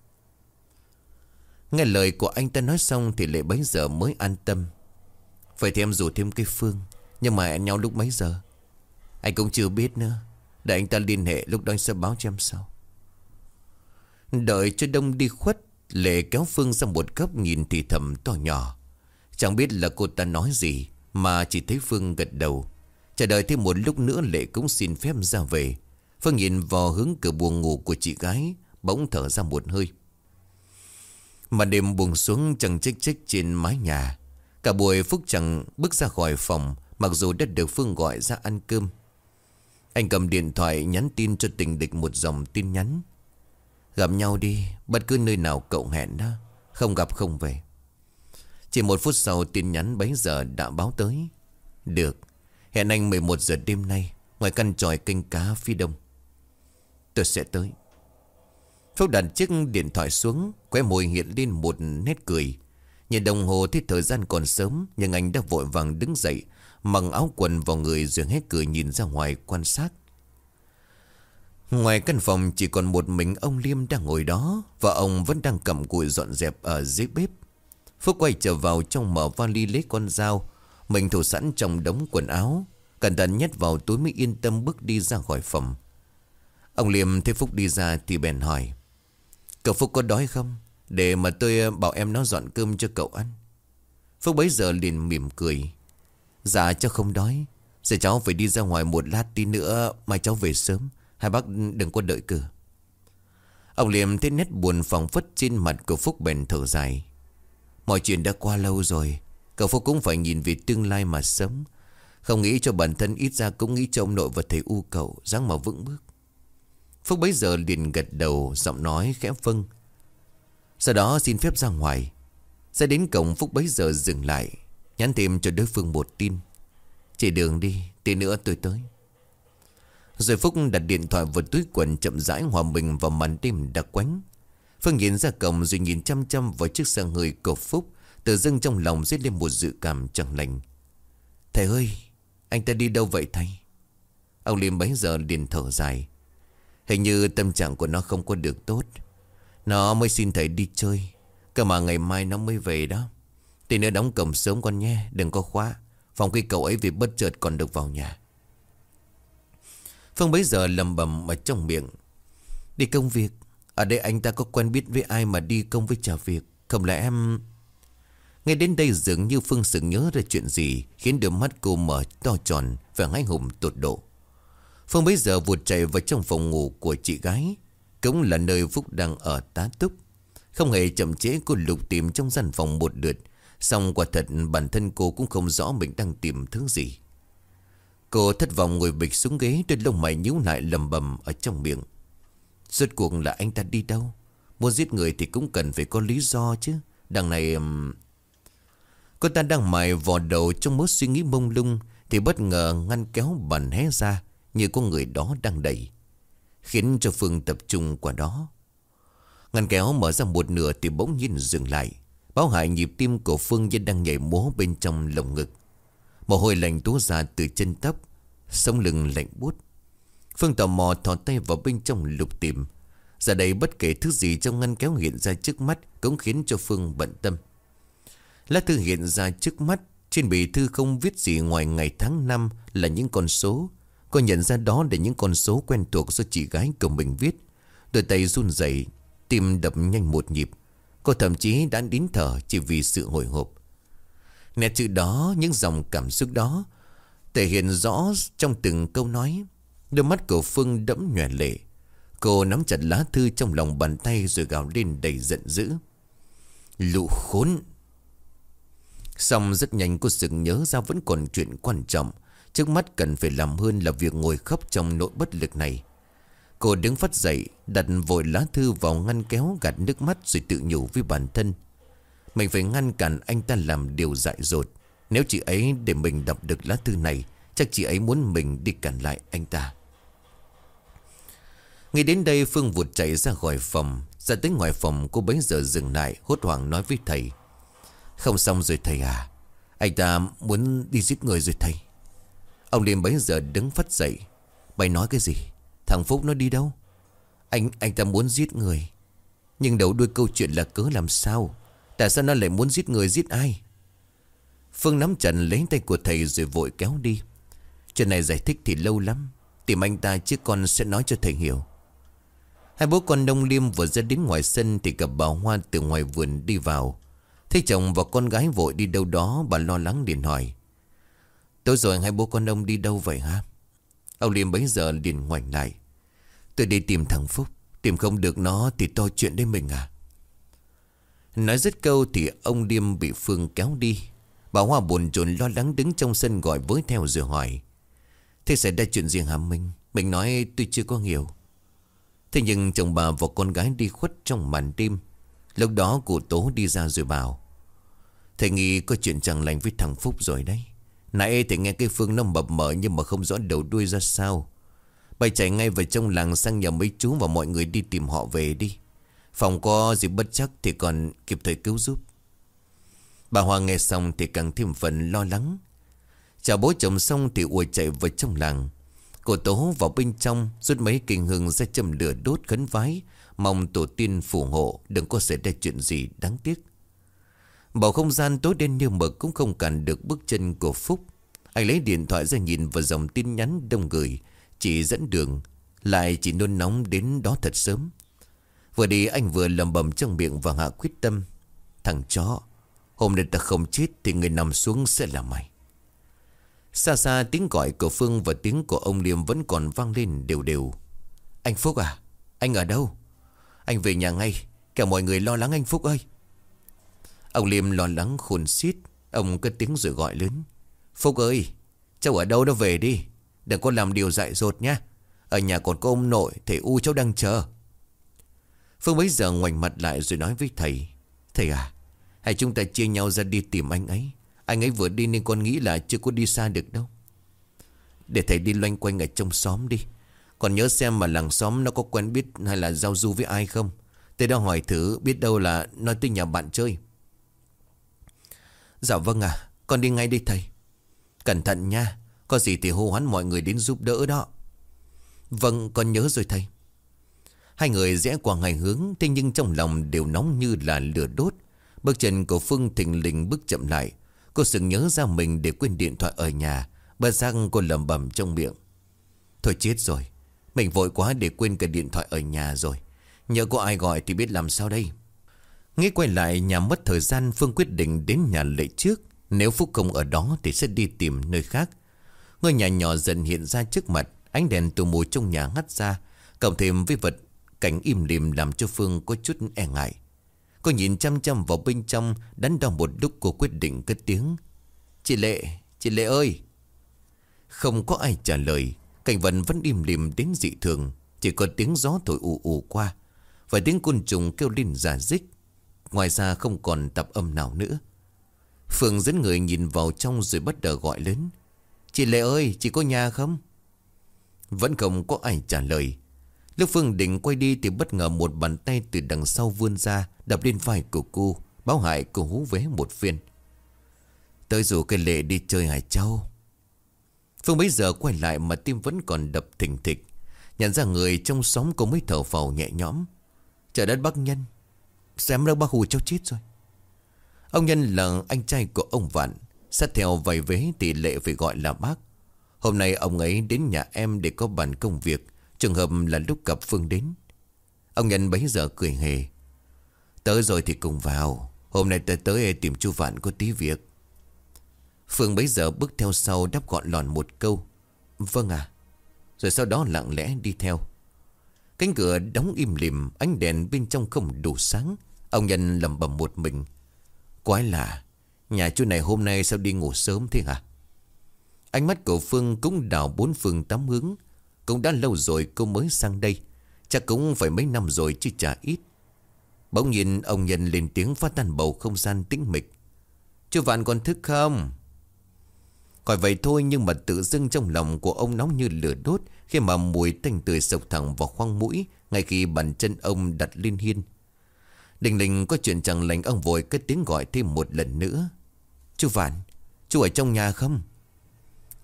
Nghe lời của anh ta nói xong Thì lệ bấy giờ mới an tâm. Vậy thì em rủ thêm cái Phương. Nhưng mà hẹn nhau lúc mấy giờ? Anh cũng chưa biết nữa để anh ta liên hệ lúc đó anh sẽ báo cho em sau. Đợi cho đông đi khuất, Lệ kéo Phương ra một góc nhìn thì thầm to nhỏ. Chẳng biết là cô ta nói gì, Mà chỉ thấy Phương gật đầu. Chờ đợi thêm một lúc nữa, Lệ cũng xin phép ra về. Phương nhìn vào hướng cửa buồng ngủ của chị gái, Bỗng thở ra một hơi. Mà đêm buồn xuống chẳng chích chích trên mái nhà. Cả buổi Phúc chẳng bước ra khỏi phòng, Mặc dù đã được Phương gọi ra ăn cơm anh cầm điện thoại nhắn tin cho tình địch một dòng tin nhắn. Gặp nhau đi, bất cứ nơi nào cậu hẹn đó. Không gặp không về. Chỉ một phút sau tin nhắn bấy giờ đã báo tới. Được, hẹn anh 11 giờ đêm nay, ngoài căn tròi kênh cá phía đông. Tôi sẽ tới. Phúc đặt chiếc điện thoại xuống, khóe môi hiện lên một nét cười. Nhìn đồng hồ thì thời gian còn sớm, nhưng anh đã vội vàng đứng dậy, Mặc áo quần vào người rồi hết cửa nhìn ra ngoài quan sát. Ngoài căn phòng chỉ còn một mình ông Liêm đang ngồi đó Và ông vẫn đang cầm cùi dọn dẹp ở dưới bếp. Phúc quay trở vào trong mở vali lấy con dao, Mình thủ sẵn trong đống quần áo, Cẩn thận nhét vào túi mới yên tâm bước đi ra khỏi phòng. Ông Liêm thấy Phúc đi ra thì bèn hỏi, Cậu Phúc có đói không? Để mà tôi bảo em nó dọn cơm cho cậu ăn. Phúc bấy giờ liền mỉm cười. Dạ cháu không đói. Giờ cháu phải đi ra ngoài một lát tí nữa, Mai cháu về sớm. Hai bác đừng có đợi cửa. Ông Liêm thấy nét buồn phòng phất trên mặt của Phúc bèn thở dài. Mọi chuyện đã qua lâu rồi, Cậu Phúc cũng phải nhìn về tương lai mà sống. Không nghĩ cho bản thân ít ra cũng nghĩ cho ông nội và thầy U cậu, dáng mà vững bước. Phúc bấy giờ liền gật đầu, giọng nói khẽ phân. Sau đó xin phép ra ngoài. Ra đến cổng Phúc bấy giờ dừng lại. Nhắn tìm cho đối phương một tin. Chỉ đường đi, Tí nữa tôi tới. Rồi Phúc đặt điện thoại vào túi quần Chậm rãi hòa mình vào màn đêm đặc quánh. Phương nhìn ra cổng rồi nhìn chăm chăm vào chiếc xe hơi của Phúc, Tự dưng trong lòng dết lên một dự cảm chẳng lành. Thầy ơi, Anh ta đi đâu vậy thầy? Ông Liêm bấy giờ liền thở dài. Hình như tâm trạng của nó không có được tốt. Nó mới xin thầy đi chơi, Cơ mà ngày mai nó mới về đó. Tí nữa đóng cổng sớm con nhé, Đừng có khóa. Phòng khi cậu ấy vì bất chợt còn được vào nhà. Phương bấy giờ lầm bầm ở trong miệng. Đi công việc. Ở đây anh ta có quen biết với ai mà đi công với trả việc Không lẽ em Ngay đến đây dường như Phương sự nhớ ra chuyện gì, Khiến đôi mắt cô mở to tròn Và ngay hùng tột độ. Phương bấy giờ vụt chạy vào trong phòng ngủ của chị gái. Cũng là nơi Phúc đang ở tá túc. Không hề chậm chế cô lục tìm trong gian phòng một lượt Xong quả thật bản thân cô cũng không rõ mình đang tìm thứ gì. Cô thất vọng ngồi bịch xuống ghế Đôi lông mày nhíu lại lầm bầm ở trong miệng. Rốt cuộc là anh ta đi đâu? Muốn giết người thì cũng cần phải có lý do chứ. Đằng này. Cô ta đang mài vò đầu trong mớ suy nghĩ mông lung Thì bất ngờ ngăn kéo bàn hé ra Như có người đó đang đẩy, Khiến cho Phương tập trung qua đó. Ngăn kéo mở ra một nửa thì bỗng nhiên dừng lại. Báo hại nhịp tim của Phương vẫn đang nhảy múa bên trong lồng ngực. Mồ hôi lạnh túa ra từ chân tóc, Sống lưng lạnh buốt. Phương tò mò thò tay vào bên trong lục tìm Giờ đây bất kể thứ gì trong ngăn kéo hiện ra trước mắt Cũng khiến cho Phương bận tâm. Lá thư hiện ra trước mắt, Trên bì thư không viết gì ngoài ngày tháng năm Là những con số. Cô nhận ra đó là những con số quen thuộc do chị gái của mình viết. Đôi tay run rẩy, Tim đập nhanh một nhịp. Cô thậm chí đã nín thở chỉ vì sự hồi hộp. Nét chữ đó, những dòng cảm xúc đó Thể hiện rõ trong từng câu nói. Đôi mắt của Phương đẫm nhòe lệ. Cô nắm chặt lá thư trong lòng bàn tay rồi gào lên đầy giận dữ. Lũ khốn! Xong rất nhanh cô sực nhớ ra vẫn còn chuyện quan trọng. Trước mắt cần phải làm hơn là việc ngồi khóc trong nỗi bất lực này. Cô đứng phát dậy, Đặt vội lá thư vào ngăn kéo gạt nước mắt Rồi tự nhủ với bản thân. Mình phải ngăn cản anh ta làm điều dại dột. Nếu chị ấy để mình đọc được lá thư này, Chắc chị ấy muốn mình đi cản lại anh ta. Ngay đến đây, Phương vụt chạy ra khỏi phòng. Ra tới ngoài phòng, cô bấy giờ dừng lại, Hốt hoảng nói với thầy. Không xong rồi thầy à? Anh ta muốn đi giết người rồi thầy. Ông Liêm bấy giờ đứng phát dậy. Bày nói cái gì? Thằng Phúc nó đi đâu? Anh anh ta muốn giết người. Nhưng đầu đuôi câu chuyện là cớ làm sao? Tại sao nó lại muốn giết người, giết ai? Phương nắm chặt lấy tay của thầy rồi vội kéo đi. Chuyện này giải thích thì lâu lắm. Tìm anh ta chứ con sẽ nói cho thầy hiểu. Hai bố con Đông Liêm vừa ra đến ngoài sân Thì gặp bà Hoa từ ngoài vườn đi vào. Thấy chồng và con gái vội đi đâu đó, Bà lo lắng liền hỏi. Tối rồi hai bố con ông đi đâu vậy hả? Ông Liêm bấy giờ liền ngoảnh lại. Tôi đi tìm thằng Phúc, Tìm không được nó thì to chuyện đến mình à? Nói dứt câu thì ông Liêm bị Phương kéo đi. Bà Hoa buồn chồn lo lắng đứng trong sân gọi với theo rồi hỏi, Thế xảy ra chuyện riêng hả Minh? Mình nói tôi chưa có hiểu. Thế nhưng chồng bà và con gái đi khuất trong màn đêm. Lúc đó cụ Tố đi ra rồi bảo, Thầy nghĩ có chuyện chẳng lành với thằng Phúc rồi đấy. Nãy thì nghe cái Phương nó mập mờ nhưng mà không rõ đầu đuôi ra sao. bà chạy ngay vào trong làng sang nhà mấy chú và mọi người đi tìm họ về đi. Phòng có gì bất chắc thì còn kịp thời cứu giúp. Bà Hoa nghe xong thì càng thêm phần lo lắng. Chào bố chồng xong thì ùa chạy vào trong làng. Cô Tố vào bên trong, rút mấy kinh hương ra châm lửa đốt khấn vái. Mong tổ tiên phù hộ, đừng có xảy ra chuyện gì đáng tiếc bảo không gian tối đen như mực cũng không cản được bước chân của Phúc. Anh lấy điện thoại ra nhìn vào dòng tin nhắn đông gửi Chỉ dẫn đường, Lại chỉ nôn nóng đến đó thật sớm. Vừa đi anh vừa lầm bầm trong miệng và hạ quyết tâm. Thằng chó, Hôm nay ta không chết thì người nằm xuống sẽ là mày. Xa xa tiếng gọi của Phương và tiếng của ông Liêm vẫn còn vang lên đều đều. Anh Phúc à Anh ở đâu? Anh về nhà ngay, Kẻo mọi người lo lắng anh Phúc ơi. Ông Liêm lo lắng khôn xiết. Ông cất tiếng rồi gọi lớn. Phúc ơi, Cháu ở đâu đó về đi? Đừng có làm điều dại dột nhé Ở nhà còn có ông nội, Thầy U cháu đang chờ. Phương bấy giờ ngoảnh mặt lại rồi nói với thầy Thầy à hãy chúng ta chia nhau ra đi tìm anh ấy. Anh ấy vừa đi nên con nghĩ là chưa có đi xa được đâu. Để thầy đi loanh quanh ở trong xóm đi. Còn nhớ xem mà làng xóm nó có quen biết Hay là giao du với ai không? Tôi đã hỏi thử, biết đâu là nói tới nhà bạn chơi. Dạ vâng à Con đi ngay đi thầy. Cẩn thận nha, Có gì thì hô hoán mọi người đến giúp đỡ đó. Vâng con nhớ rồi thầy. Hai người rẽ qua ngày hướng, Thế nhưng trong lòng đều nóng như là lửa đốt. Bước chân của Phương thình lình bước chậm lại. Cô sự nhớ ra mình để quên điện thoại ở nhà Bà răng cô lầm bầm trong miệng. Thôi chết rồi, Mình vội quá để quên cả điện thoại ở nhà rồi. Nhớ có ai gọi thì biết làm sao đây? Nghĩ quay lại nhà mất thời gian Phương quyết định đến nhà lệ trước. Nếu Phúc không ở đó thì sẽ đi tìm nơi khác. Ngôi nhà nhỏ dần hiện ra trước mặt Ánh đèn từ mù trong nhà ngắt ra Cộng thêm với vật cảnh im lìm làm cho Phương có chút e ngại. Cô nhìn chăm chăm vào bên trong Đắn đo một lúc cô quyết định cất tiếng. Chị Lệ, chị Lệ ơi! Không có ai trả lời Cảnh vật vẫn im lìm đến dị thường Chỉ có tiếng gió thổi ù ù qua Và tiếng côn trùng kêu lên giả dích Ngoài ra không còn tập âm nào nữa. Phương dẫn người nhìn vào trong rồi bất đầu gọi lớn. Chị Lệ ơi, chị có nhà không? Vẫn không có ai trả lời. Lúc Phương định quay đi thì bất ngờ một bàn tay từ đằng sau vươn ra, Đập lên vai của cô, Báo hại cô hú vé một phiên Tới rủ cây lệ đi chơi Hải Châu Phương bây giờ quay lại mà tim vẫn còn đập thình thịch. Nhận ra người trong xóm cô mới thở phào nhẹ nhõm. Trời đất bác nhân. Xem đâu bác Hù cháu chết rồi. Ông Nhân là anh trai của ông Vạn Sát theo vài vế tỷ lệ phải gọi là bác. Hôm nay ông ấy đến nhà em để có bàn công việc, Trường hợp là lúc gặp Phương đến. Ông Nhân bấy giờ cười hề. Tới rồi thì cùng vào, Hôm nay tôi tới tìm chú Vạn có tí việc. Phương bấy giờ bước theo sau đáp gọn lòn một câu. Vâng à Rồi sau đó lặng lẽ đi theo. Cánh cửa đóng im lìm, Ánh đèn bên trong không đủ sáng. Ông Nhân lầm bầm một mình. Quái lạ, Nhà chú này hôm nay sao đi ngủ sớm thế hả? Ánh mắt của Phương cũng đảo bốn phương tám hướng. Cũng đã lâu rồi cô mới sang đây. Chắc cũng phải mấy năm rồi chứ chả ít. Bỗng nhìn ông Nhân lên tiếng phát tan bầu không gian tĩnh mịch. Chú Vạn còn thức không? Khỏi vậy thôi nhưng mà tự dưng trong lòng của ông nóng như lửa đốt, Khi mà mùi tanh tươi sộc thẳng vào khoang mũi, Ngay khi bàn chân ông đặt lên hiên. Đình đình có chuyện chẳng lành, ông vội cất tiếng gọi thêm một lần nữa. Chú Vạn, Chú ở trong nhà không?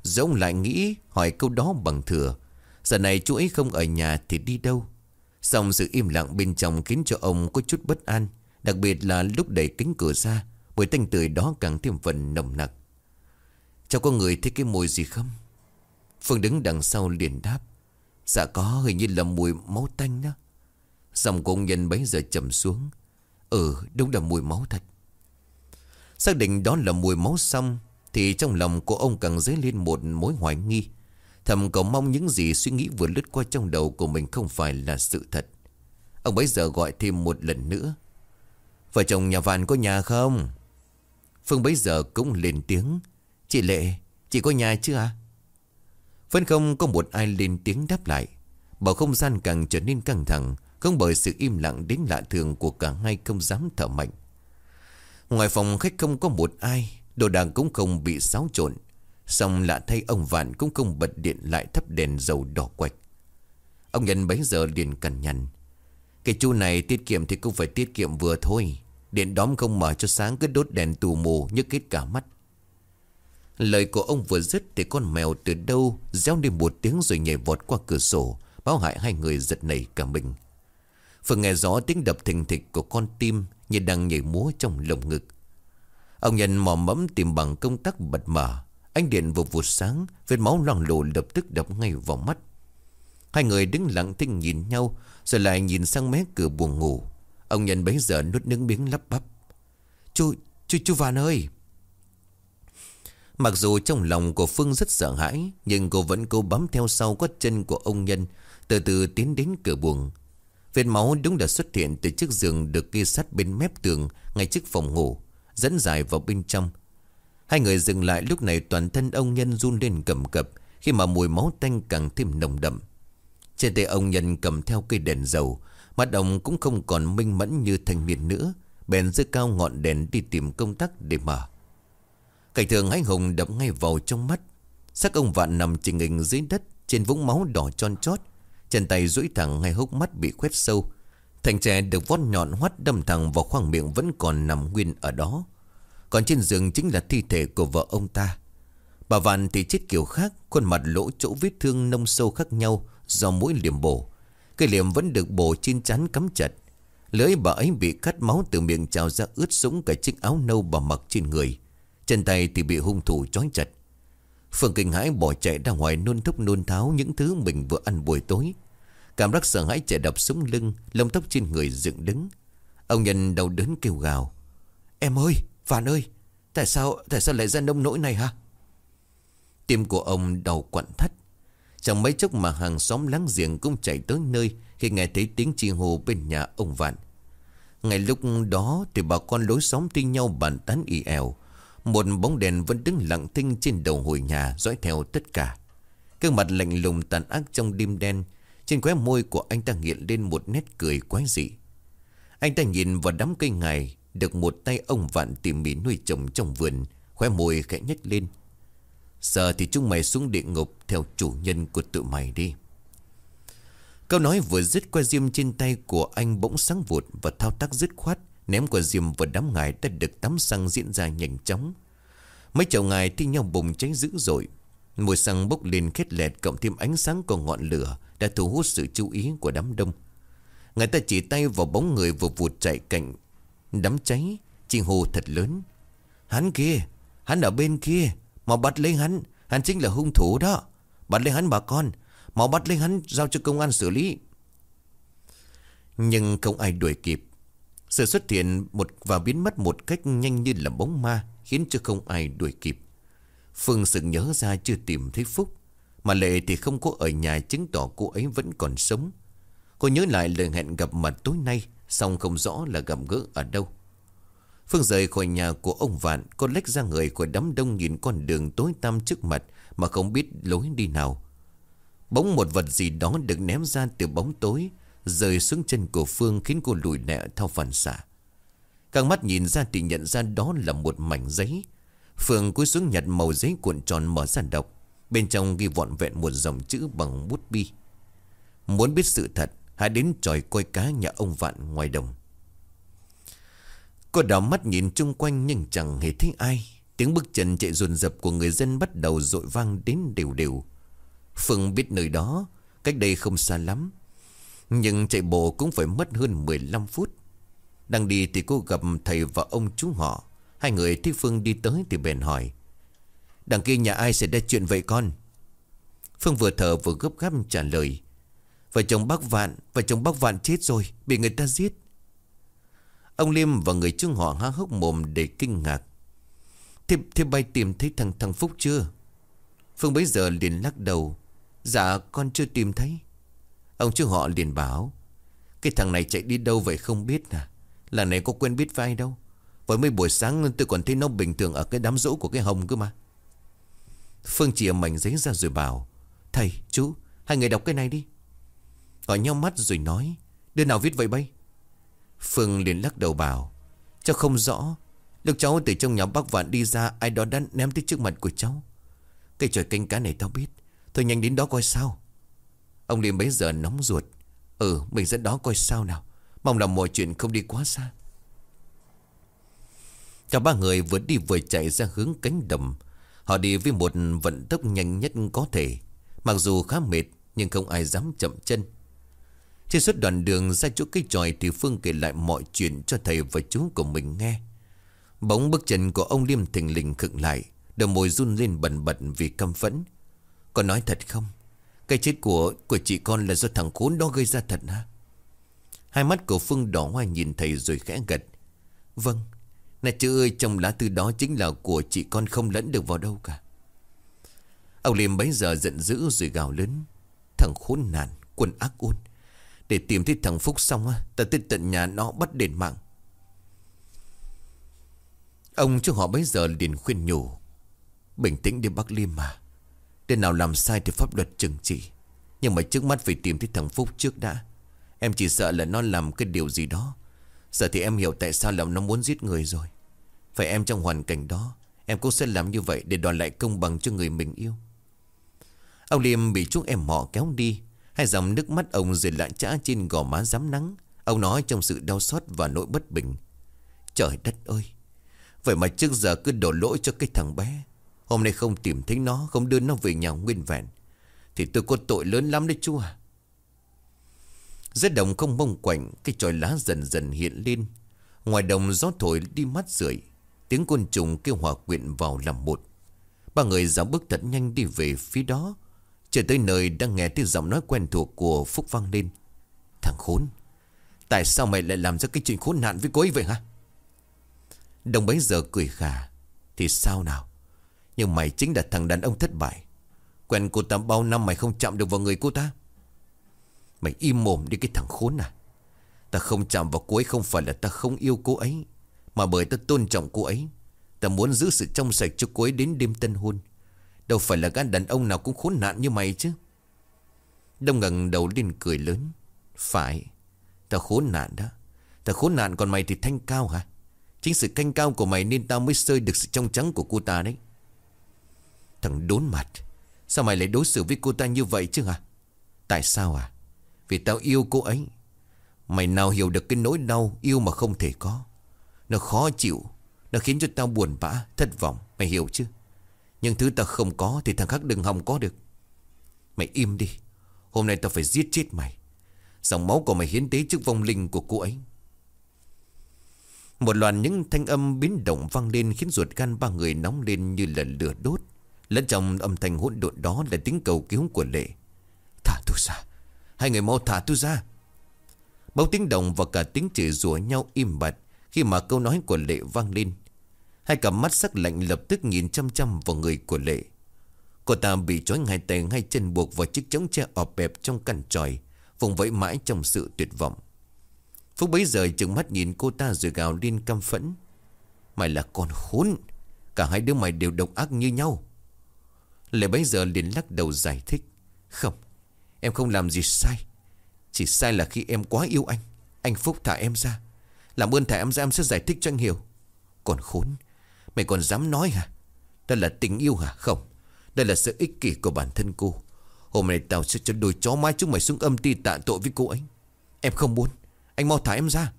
Giống lại nghĩ, hỏi câu đó bằng thừa. Giờ này chú ấy không ở nhà thì đi đâu? Xong sự im lặng bên trong khiến cho ông có chút bất an, Đặc biệt là lúc đẩy kính cửa ra, Mùi tanh tươi đó càng thêm phần nồng nặc. Cháu có người thấy cái mùi gì không? Phương đứng đằng sau liền đáp. Dạ có, hình như là mùi máu tanh đó. Dòng công nhân bấy giờ chậm xuống. Ừ đúng là mùi máu thật. Xác định đó là mùi máu xong, Thì trong lòng của ông càng dấy lên một mối hoài nghi. Thầm cầu mong những gì suy nghĩ vừa lướt qua trong đầu của mình không phải là sự thật. Ông bấy giờ gọi thêm một lần nữa. Vợ chồng nhà vạn có nhà không? Phương bấy giờ cũng lên tiếng. Chị Lệ, Chị có nhà chưa à Vẫn không có một ai lên tiếng đáp lại. Bảo không gian càng trở nên căng thẳng, Không bởi sự im lặng đến lạ thường Của cả hai không dám thở mạnh. Ngoài phòng khách không có một ai, Đồ đạc cũng không bị xáo trộn. Xong lạ thay ông Vạn cũng không bật điện lại thắp đèn dầu đỏ quạch. Ông Nhân bấy giờ liền cằn nhằn. Cái chu này tiết kiệm thì cũng phải tiết kiệm vừa thôi. Điện đóm không mở cho sáng cứ đốt đèn tù mù như kết cả mắt. Lời của ông vừa dứt thì con mèo từ đâu Réo đi một tiếng rồi nhảy vọt qua cửa sổ Báo hại hai người giật nảy cả mình. Phương nghe rõ tiếng đập thình thịch của con tim Như đang nhảy múa trong lồng ngực. Ông nhân mò mẫm tìm bằng công tắc bật mở. Ánh điện vừa vụt sáng Vết máu loang lổ lập tức đập ngay vào mắt. Hai người đứng lặng thinh nhìn nhau Rồi lại nhìn sang mé cửa buồn ngủ. Ông nhân bấy giờ nuốt nước miếng lắp bắp. Chú, chú, chú Vạn ơi! Mặc dù trong lòng của Phương rất sợ hãi Nhưng cô vẫn cố bám theo sau gót chân của ông nhân Từ từ tiến đến cửa buồng Vết máu đúng đã xuất hiện từ chiếc giường được ghi sắt bên mép tường ngay trước phòng ngủ, dẫn dài vào bên trong. Hai người dừng lại lúc này toàn thân ông nhân run lên cầm cập khi mà mùi máu tanh càng thêm nồng đậm. Trên tay ông nhân cầm theo cây đèn dầu, mắt ông cũng không còn minh mẫn như thanh niên nữa, bèn giữ cao ngọn đèn đi tìm công tắc để mở. Cảnh thường hãnh hùng đập ngay vào trong mắt, xác ông vạn nằm trình hình dưới đất trên vũng máu đỏ tròn chót, Chân tay duỗi thẳng ngay hốc mắt bị khoét sâu. Thành trẻ được vót nhọn hoắt đâm thẳng vào khoang miệng vẫn còn nằm nguyên ở đó. Còn trên giường chính là thi thể của vợ ông ta. Bà Vạn thì chết kiểu khác Khuôn mặt lỗ chỗ vết thương nông sâu khác nhau Do mũi liềm bổ. Cây liềm vẫn được bổ trên chắn cắm chặt. Lưỡi bà ấy bị cắt máu từ miệng trào ra ướt sũng cả chiếc áo nâu bà mặc trên người. Chân tay thì bị hung thủ trói chặt. Phương kinh hãi bỏ chạy ra ngoài nôn thốc nôn tháo những thứ mình vừa ăn buổi tối. Cảm giác sợ hãi chạy đập xuống lưng Lông tóc trên người dựng đứng. Ông nhân đầu đớn kêu gào. Em ơi, Phan ơi Tại sao tại sao lại ra nông nỗi này hả? Tim của ông đầu quặn thắt. Trong mấy chốc mà hàng xóm láng giềng cũng chạy tới nơi Khi nghe thấy tiếng chi hô bên nhà ông Vạn. Ngay lúc đó thì bà con lối xóm tin nhau bàn tán y ẻo một bóng đèn vẫn đứng lặng thinh trên đầu hồi nhà, dõi theo tất cả. Cái mặt lạnh lùng tàn ác trong đêm đen, trên khóe môi của anh ta hiện lên một nét cười quái dị. Anh ta nhìn vào đám cây ngài, Được một tay ông vạn tỉ mỉ nuôi trồng trong vườn, Khóe môi khẽ nhếch lên. Giờ thì chúng mày xuống địa ngục Theo chủ nhân của tụi mày đi. Câu nói vừa dứt qua diêm trên tay của anh bỗng sáng vụt Và thao tác dứt khoát. Ném của diêm vào đám ngài đã được tắm xăng diễn ra nhanh chóng Mấy chậu ngài thi nhau bùng cháy dữ dội Mùi xăng bốc lên khét lẹt cộng thêm ánh sáng của ngọn lửa đã thu hút sự chú ý của đám đông. Người ta chỉ tay vào bóng người vừa vụt chạy cạnh đám cháy, chi hô thật lớn. Hắn kia, hắn ở bên kia, mà bắt lấy hắn, hắn chính là hung thủ đó. Bắt lấy hắn bà con, mà bắt lấy hắn giao cho công an xử lý. Nhưng không ai đuổi kịp. Sự xuất hiện một và biến mất một cách nhanh như là bóng ma khiến cho không ai đuổi kịp. Phương sự nhớ ra chưa tìm thấy Phúc. Mà Lệ thì không có ở nhà chứng tỏ cô ấy vẫn còn sống Cô nhớ lại lời hẹn gặp mặt tối nay Xong không rõ là gặp gỡ ở đâu Phương rời khỏi nhà của ông Vạn, Cô lách ra người của đám đông nhìn con đường tối tăm trước mặt Mà không biết lối đi nào Bóng một vật gì đó được ném ra từ bóng tối Rơi xuống chân của Phương khiến cô lùi lẹ theo phản xạ. Càng mắt nhìn ra thì nhận ra đó là một mảnh giấy. Phương cúi xuống nhặt màu giấy cuộn tròn mở ra đọc. Bên trong ghi vọn vẹn một dòng chữ bằng bút bi. Muốn biết sự thật, Hãy đến tròi coi cá nhà ông Vạn ngoài đồng. Cô đảo mắt nhìn chung quanh nhưng chẳng hề thấy ai. Tiếng bước chân chạy ruồn rập của người dân bắt đầu dội vang đến đều đều. Phương biết nơi đó, Cách đây không xa lắm. Nhưng chạy bộ cũng phải mất hơn 15 phút. Đang đi thì cô gặp thầy và ông chú họ. Hai người thấy Phương đi tới thì bèn hỏi Đằng kia nhà ai sẽ ra chuyện vậy con? Phương vừa thở vừa gấp gáp trả lời Vợ chồng bác Vạn Vợ chồng bác Vạn chết rồi Bị người ta giết. Ông Liêm và người chung họ há hốc mồm để kinh ngạc. Thế, thế bay tìm thấy thằng thằng Phúc chưa? Phương bấy giờ liền lắc đầu Dạ con chưa tìm thấy. Ông chú họ liền bảo Cái thằng này chạy đi đâu vậy không biết à? Là này có quen biết vai đâu. Với mấy buổi sáng tôi còn thấy nó bình thường Ở cái đám rỗ của cái hồng cơ mà. Phương chỉ mảnh giấy ra rồi bảo Thầy, chú, hai người đọc cái này đi. Họ nhau mắt rồi nói Đứa nào viết vậy bay? Phương liền lắc đầu bảo Cháu không rõ. Lúc cháu từ trong nhà bác vạn đi ra Ai đó đã ném tới trước mặt của cháu. Cây trời canh cá này tao biết. Thôi nhanh đến đó coi sao. Ông Liêm bấy giờ nóng ruột. Ừ mình dẫn đó coi sao nào. Mong là mọi chuyện không đi quá xa. Cả ba người vừa đi vừa chạy ra hướng cánh đầm Họ đi với một vận tốc nhanh nhất có thể. Mặc dù khá mệt, Nhưng không ai dám chậm chân. Trên suốt đoạn đường ra chỗ cây tròi Thì Phương kể lại mọi chuyện cho thầy và chú của mình nghe. Bóng bước chân của ông Liêm thình lình khựng lại, Đầu môi run lên bẩn bẩn vì căm phẫn. Có nói thật không? Cái chết của của chị con là do thằng khốn đó gây ra thật hả? Hai mắt của Phương đỏ hoa nhìn thầy rồi khẽ gật. Vâng Này chứ ơi, trong lá thư đó chính là của chị con không lẫn được vào đâu cả. Ông Liêm bấy giờ giận dữ rồi gào lớn. Thằng khốn nạn Quân ác ôn Để tìm thấy thằng Phúc xong á, Ta tới tận nhà nó bắt đền mạng. Ông chú họ bấy giờ liền khuyên nhủ. Bình tĩnh đi bác Liêm mà. Tên nào làm sai thì pháp luật trừng trị. Nhưng mà trước mắt phải tìm thấy thằng Phúc trước đã. Em chỉ sợ là nó làm cái điều gì đó. Giờ thì em hiểu tại sao là nó muốn giết người rồi. Phải em trong hoàn cảnh đó, Em cũng sẽ làm như vậy để đòi lại công bằng cho người mình yêu. Ông Liêm bị chúng em họ kéo đi. Hai dòng nước mắt ông rơi lại trã trên gò má dám nắng. Ông nói trong sự đau xót và nỗi bất bình. Trời đất ơi! Vậy mà trước giờ cứ đổ lỗi cho cái thằng bé. Hôm nay không tìm thấy nó, Không đưa nó về nhà nguyên vẹn. Thì tôi có tội lớn lắm đấy chú à. Dưới đồng không mông quạnh, Cái tròi lá dần dần hiện lên. Ngoài đồng gió thổi đi mắt rượi, Tiếng côn trùng kêu hòa quyện vào làm một. Ba người dám bước thật nhanh đi về phía đó, Chờ tới nơi đang nghe tiếng giọng nói quen thuộc của Phúc vang lên. Thằng khốn, Tại sao mày lại làm ra cái chuyện khốn nạn với cô ấy vậy hả? Đồng bấy giờ cười khà, Thì sao nào? Nhưng mày chính là thằng đàn ông thất bại. Quen cô ta bao năm mày không chạm được vào người cô ta? Mày im mồm đi cái thằng khốn à. Ta không chạm vào cô ấy không phải là ta không yêu cô ấy, Mà bởi ta tôn trọng cô ấy. Ta muốn giữ sự trong sạch cho cô ấy đến đêm tân hôn. Đâu phải là gã đàn ông nào cũng khốn nạn như mày chứ. Đông ngẩng đầu lên cười lớn. Phải, Ta khốn nạn đó. Ta khốn nạn còn mày thì thanh cao hả? Chính sự thanh cao của mày nên tao mới sơi được sự trong trắng của cô ta đấy. Thằng đốn mặt. Sao mày lại đối xử với cô ta như vậy chứ hả? Tại sao à? Vì tao yêu cô ấy. Mày nào hiểu được cái nỗi đau yêu mà không thể có. Nó khó chịu. Nó khiến cho tao buồn bã, thất vọng. Mày hiểu chứ? Nhưng thứ tao không có thì thằng khác đừng hòng có được. Mày im đi. Hôm nay tao phải giết chết mày. Dòng máu của mày hiến tế trước vong linh của cô ấy. Một loạt những thanh âm biến động vang lên khiến ruột gan ba người nóng lên như là lửa đốt. Lẫn trong âm thanh hỗn độn đó là tiếng cầu cứu của Lệ. Thả tôi ra. Hai người mau thả tôi ra. Bao tiếng đồng và cả tiếng chửi rủa nhau im bặt khi mà câu nói của Lệ vang lên. Hai cặp mắt sắc lạnh lập tức nhìn chăm chăm vào người của Lệ. Cô ta bị trói hai tay hai chân buộc vào chiếc chống tre ọp bẹp trong căn tròi, vùng vẫy mãi trong sự tuyệt vọng. Phúc bấy giờ chừng mắt nhìn cô ta rồi gào lên căm phẫn. Mày là con khốn. Cả hai đứa mày đều độc ác như nhau. Lệ bấy giờ liền lắc đầu giải thích. Không, em không làm gì sai. Chỉ sai là khi em quá yêu anh. Anh Phúc thả em ra. Làm ơn thả em ra em sẽ giải thích cho anh hiểu. Còn khốn, mày còn dám nói hả? Đây là tình yêu hả? Không, đây là sự ích kỷ của bản thân cô. Hôm nay tao sẽ cho đôi chó mái chúng mày xuống âm ti tạ tội với cô ấy. Em không muốn. Anh mau thả em ra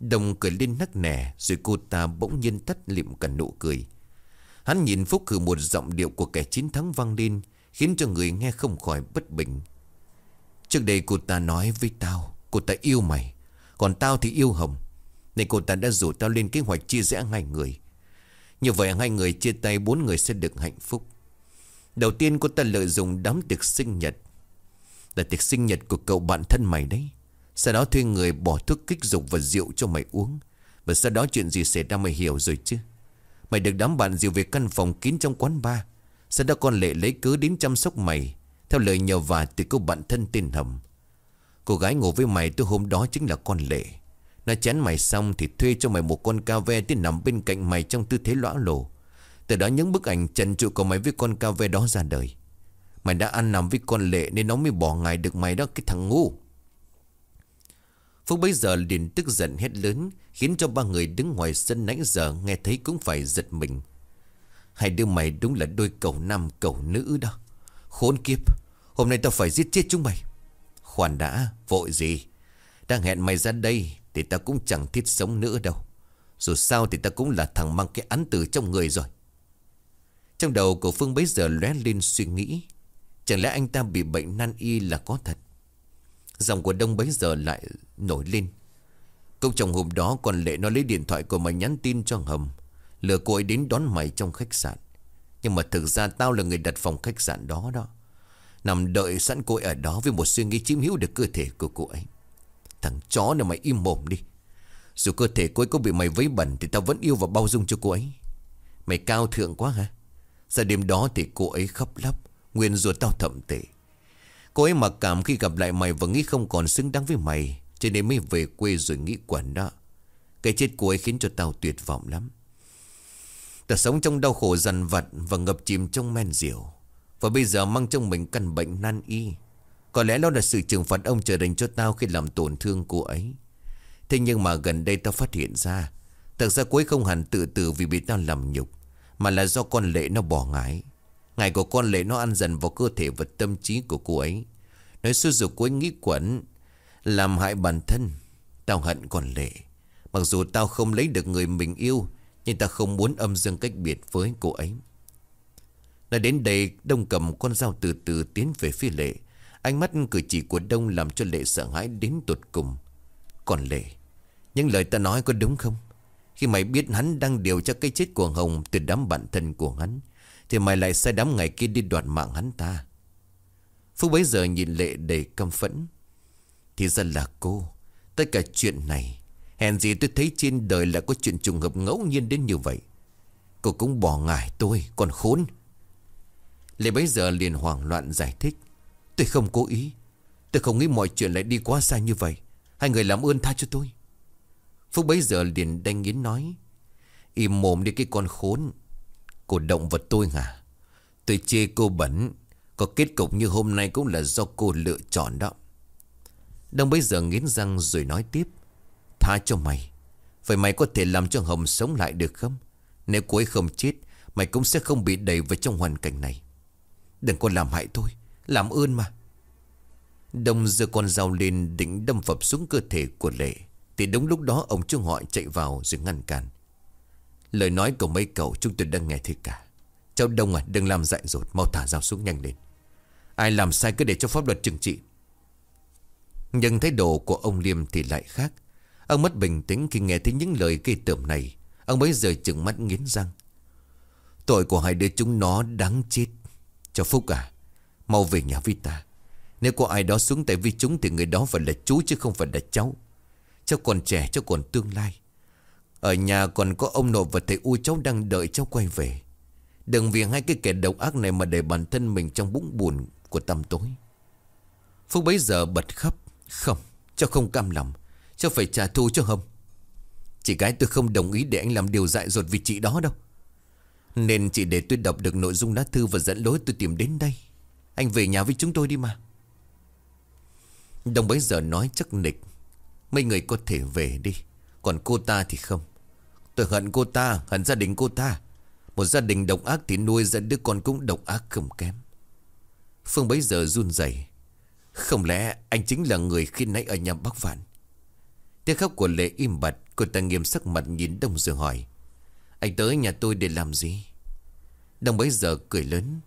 Đồng cười lên nắc nẻ Rồi cô ta bỗng nhiên tắt liệm cả nụ cười Hắn nhìn Phúc khử một giọng điệu của kẻ chiến thắng vang lên, Khiến cho người nghe không khỏi bất bình. Trước đây cô ta nói với tao, Cô ta yêu mày, Còn tao thì yêu Hồng, Nên cô ta đã rủ tao lên kế hoạch chia rẽ hai người. Như vậy hai người chia tay, Bốn người sẽ được hạnh phúc. Đầu tiên cô ta lợi dụng đám tiệc sinh nhật, Là tiệc sinh nhật của cậu bạn thân mày đấy. Sau đó thuê người bỏ thuốc kích dục và rượu cho mày uống, Và sau đó chuyện gì xảy ra mày hiểu rồi chứ? Mày được đám bạn dìu về căn phòng kín trong quán bar. Sau đó con lệ lấy cớ đến chăm sóc mày. Theo lời nhờ vả từ cô bạn thân tên Hầm. Cô gái ngủ với mày từ hôm đó chính là con lệ. Nó chén mày xong thì thuê cho mày một con ca ve Tiến nằm bên cạnh mày trong tư thế lõa lồ Từ đó những bức ảnh trần trụ của mày với con ca ve đó ra đời. Mày đã ăn nằm với con lệ Nên nó mới bỏ ngài được mày đó, cái thằng ngu. Phúc bấy giờ liền tức giận hét lớn, Khiến cho ba người đứng ngoài sân nãy giờ Nghe thấy cũng phải giật mình. Hai đứa mày đúng là đôi cầu nam cầu nữ đó. Khốn kiếp, Hôm nay tao phải giết chết chúng mày. Khoan đã, vội gì? Đang hẹn mày ra đây Thì tao cũng chẳng thiết sống nữa đâu. Dù sao thì tao cũng là thằng mang cái án tử trong người rồi. Trong đầu của Phương bấy giờ lóe lên suy nghĩ. Chẳng lẽ anh ta bị bệnh nan y là có thật? Dòng của đông bấy giờ lại nổi lên. Câu chồng hôm đó còn Lệ nó lấy điện thoại của mày nhắn tin cho Hầm. Lừa cô ấy đến đón mày trong khách sạn. Nhưng mà thực ra tao là người đặt phòng khách sạn đó đó. Nằm đợi sẵn cô ấy ở đó Với một suy nghĩ chiếm hữu được cơ thể của cô ấy. Thằng chó này mày im mồm đi. Dù cơ thể cô ấy có bị mày vấy bẩn Thì tao vẫn yêu và bao dung cho cô ấy. Mày cao thượng quá hả Ra đêm đó thì cô ấy khóc lóc, Nguyên ruột tao thậm tệ. Cô ấy mặc cảm khi gặp lại mày Và nghĩ không còn xứng đáng với mày. Cho nên mới về quê rồi nghĩ quẩn đó. Cái chết của ấy khiến cho tao tuyệt vọng lắm. Tao sống trong đau khổ dằn vặt Và ngập chìm trong men rượu. Và bây giờ mang trong mình căn bệnh nan y. Có lẽ đó là sự trừng phạt ông trời dành cho tao Khi làm tổn thương cô ấy. Thế nhưng mà gần đây tao phát hiện ra, Thật ra cô ấy không hẳn tự tử vì bị tao làm nhục, Mà là do con lệ nó bỏ ngái Ngày của con lệ nó ăn dần vào cơ thể và tâm trí của cô ấy. Nói sư dục cô ấy nghĩ quẩn, Làm hại bản thân. Tao hận con lệ. Mặc dù tao không lấy được người mình yêu, Nhưng tao không muốn âm dương cách biệt với cô ấy. Nói đến đây, Đông cầm con dao từ từ tiến về phía lệ. Ánh mắt cử chỉ của Đông làm cho lệ sợ hãi đến tột cùng. Còn lệ, Những lời ta nói có đúng không? Khi mày biết hắn đang điều tra cái chết của Hồng Từ đám bạn thân của hắn thì mày lại sai đám ngày kia đi đoạt mạng hắn ta. Phúc bấy giờ nhìn lệ đầy căm phẫn. Thì ra là cô, Tất cả chuyện này, Hèn gì tôi thấy trên đời là có chuyện trùng hợp ngẫu nhiên đến như vậy. Cô cũng bỏ ngải tôi, Còn khốn. Lệ bấy giờ liền hoảng loạn giải thích. Tôi không cố ý. Tôi không nghĩ mọi chuyện lại đi quá xa như vậy. Hai người làm ơn tha cho tôi. Phúc bấy giờ liền đanh nghiến nói. Im mồm đi cái con khốn. Cô động vật tôi hả? Tôi chê cô bẩn. Có kết cục như hôm nay cũng là do cô lựa chọn đó. Đông bây giờ nghiến răng rồi nói tiếp. Tha cho mày. Vậy mày có thể làm cho Hồng sống lại được không? Nếu cô ấy không chết, Mày cũng sẽ không bị đẩy vào trong hoàn cảnh này. Đừng có làm hại tôi. Làm ơn mà. Đông giơ con dao lên định đâm phập xuống cơ thể của Lệ. Thì đúng lúc đó, ông Trung họ chạy vào rồi ngăn cản. Lời nói của mấy cậu chúng tôi đang nghe thấy cả. Cháu Đông à đừng làm dại dột, Mau thả dao xuống nhanh lên. Ai làm sai cứ để cho pháp luật trừng trị. Nhưng thái độ của ông Liêm thì lại khác. Ông mất bình tĩnh khi nghe thấy những lời gây tởm này. Ông bấy giờ chừng mắt nghiến răng. Tội của hai đứa chúng nó đáng chết. Cho Phúc à Mau về nhà với ta. Nếu có ai đó xuống tay với chúng Thì người đó phải là chú chứ không phải là cháu. Cháu còn trẻ, cháu còn tương lai ở nhà còn có ông nội và thầy U cháu đang đợi cháu quay về. Đừng vì hai cái kẻ độc ác này mà để bản thân mình trong bụng buồn của tăm tối. Phúc bấy giờ bật khóc. Không, cháu không cam lòng. Cháu phải trả thù cho Hồng. Chị gái tôi không đồng ý để anh làm điều dại dột vì chị đó đâu. Nên chị để tôi đọc được nội dung lá thư và dẫn lối tôi tìm đến đây. Anh về nhà với chúng tôi đi mà. Đồng bấy giờ nói chắc nịch. Mấy người có thể về đi. Còn cô ta thì không. Tôi hận cô ta, hận gia đình cô ta. Một gia đình độc ác thì nuôi ra đứa con cũng độc ác không kém. Phương bấy giờ run rẩy. Không lẽ anh chính là người khi nãy ở nhà bác Vạn? Tiếng khóc của Lệ im bặt Cô ta nghiêm sắc mặt nhìn Đông rồi hỏi. Anh tới nhà tôi để làm gì? Đông bấy giờ cười lớn.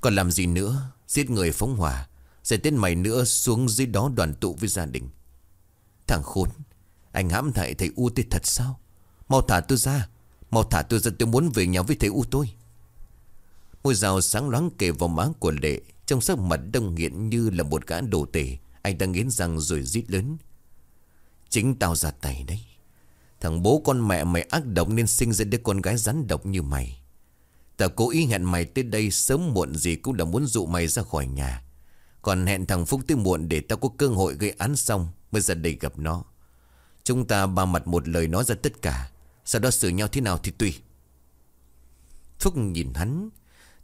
Còn làm gì nữa? Giết người phóng hỏa Sẽ tên mày nữa xuống dưới đó đoàn tụ với gia đình. Thằng khốn. Anh hãm hại thầy U tôi thật sao? Mau thả tôi ra. Mau thả tôi ra, tôi muốn về nhà với thầy U tôi. Môi rào sáng loáng kề vào má của lệ, Trong sắc mặt đông nghiện như là một gã đồ tể. Anh ta nghiến răng rồi rít lớn. Chính tao ra tay đấy. Thằng bố con mẹ mày ác độc nên sinh ra đứa con gái rắn độc như mày. Tao cố ý hẹn mày tới đây sớm muộn gì cũng là muốn dụ mày ra khỏi nhà. Còn hẹn thằng Phúc tới muộn để tao có cơ hội gây án xong mới ra đây gặp nó. Chúng ta ba mặt một lời nói ra tất cả. Sau đó xử nhau thế nào thì tùy. Phúc nhìn hắn,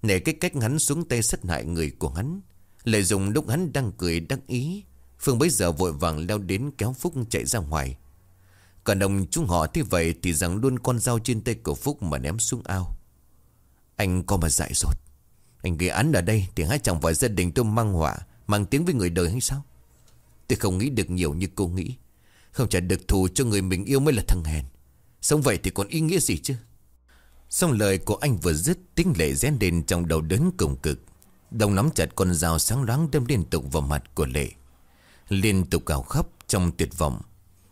Nể cái cách hắn xuống tay sát hại người của hắn. Lợi dụng lúc hắn đang cười đắc ý, Phương bấy giờ vội vàng leo đến kéo Phúc chạy ra ngoài. Còn đồng chúng họ thế vậy Thì rằng luôn con dao trên tay của Phúc mà ném xuống ao. Anh có mà dại dột. Anh gây án ở đây Thì hai chồng phải gia đình tôi mang họa, Mang tiếng với người đời hay sao? Tôi không nghĩ được nhiều như cô nghĩ. Không trả được thù cho người mình yêu mới là thằng hèn. Sống vậy thì còn ý nghĩa gì chứ? Xong lời của anh vừa dứt, Tiếng lệ rén lên trong đầu đớn cùng cực. Đồng nắm chặt con dao sáng loáng đâm liên tục vào mặt của lệ. Liên tục gào khóc trong tuyệt vọng.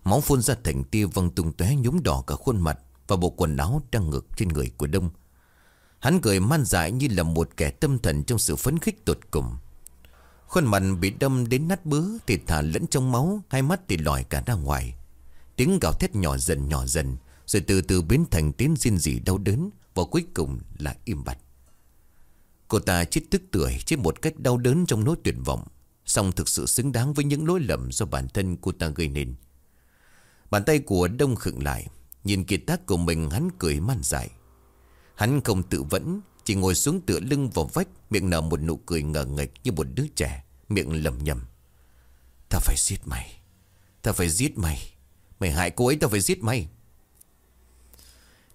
Máu phun ra thành tia văng tung tóe nhúm đỏ cả khuôn mặt Và bộ quần áo đang ngực trên người của Đông. Hắn cười man dại như là một kẻ tâm thần trong sự phấn khích tột cùng. Khuôn mặt bị đâm đến nát bứa Thì thả lẫn trong máu, Hai mắt thì lòi cả ra ngoài. Tiếng gào thét nhỏ dần nhỏ dần, Rồi từ từ biến thành tiếng riêng dị đau đớn Và cuối cùng là im bặt. Cô ta chết tức tuổi Chết một cách đau đớn trong nỗi tuyệt vọng Xong thực sự xứng đáng với những lỗi lầm Do bản thân cô ta gây nên. Bàn tay của Đông khựng lại, Nhìn kiệt tác của mình hắn cười man dại. Hắn không tự vẫn, Chỉ ngồi xuống tựa lưng vào vách, Miệng nở một nụ cười ngờ nghịch như một đứa trẻ. Miệng lầm nhầm. Ta phải giết mày. Ta phải giết mày. Mày hại cô ấy ta phải giết mày.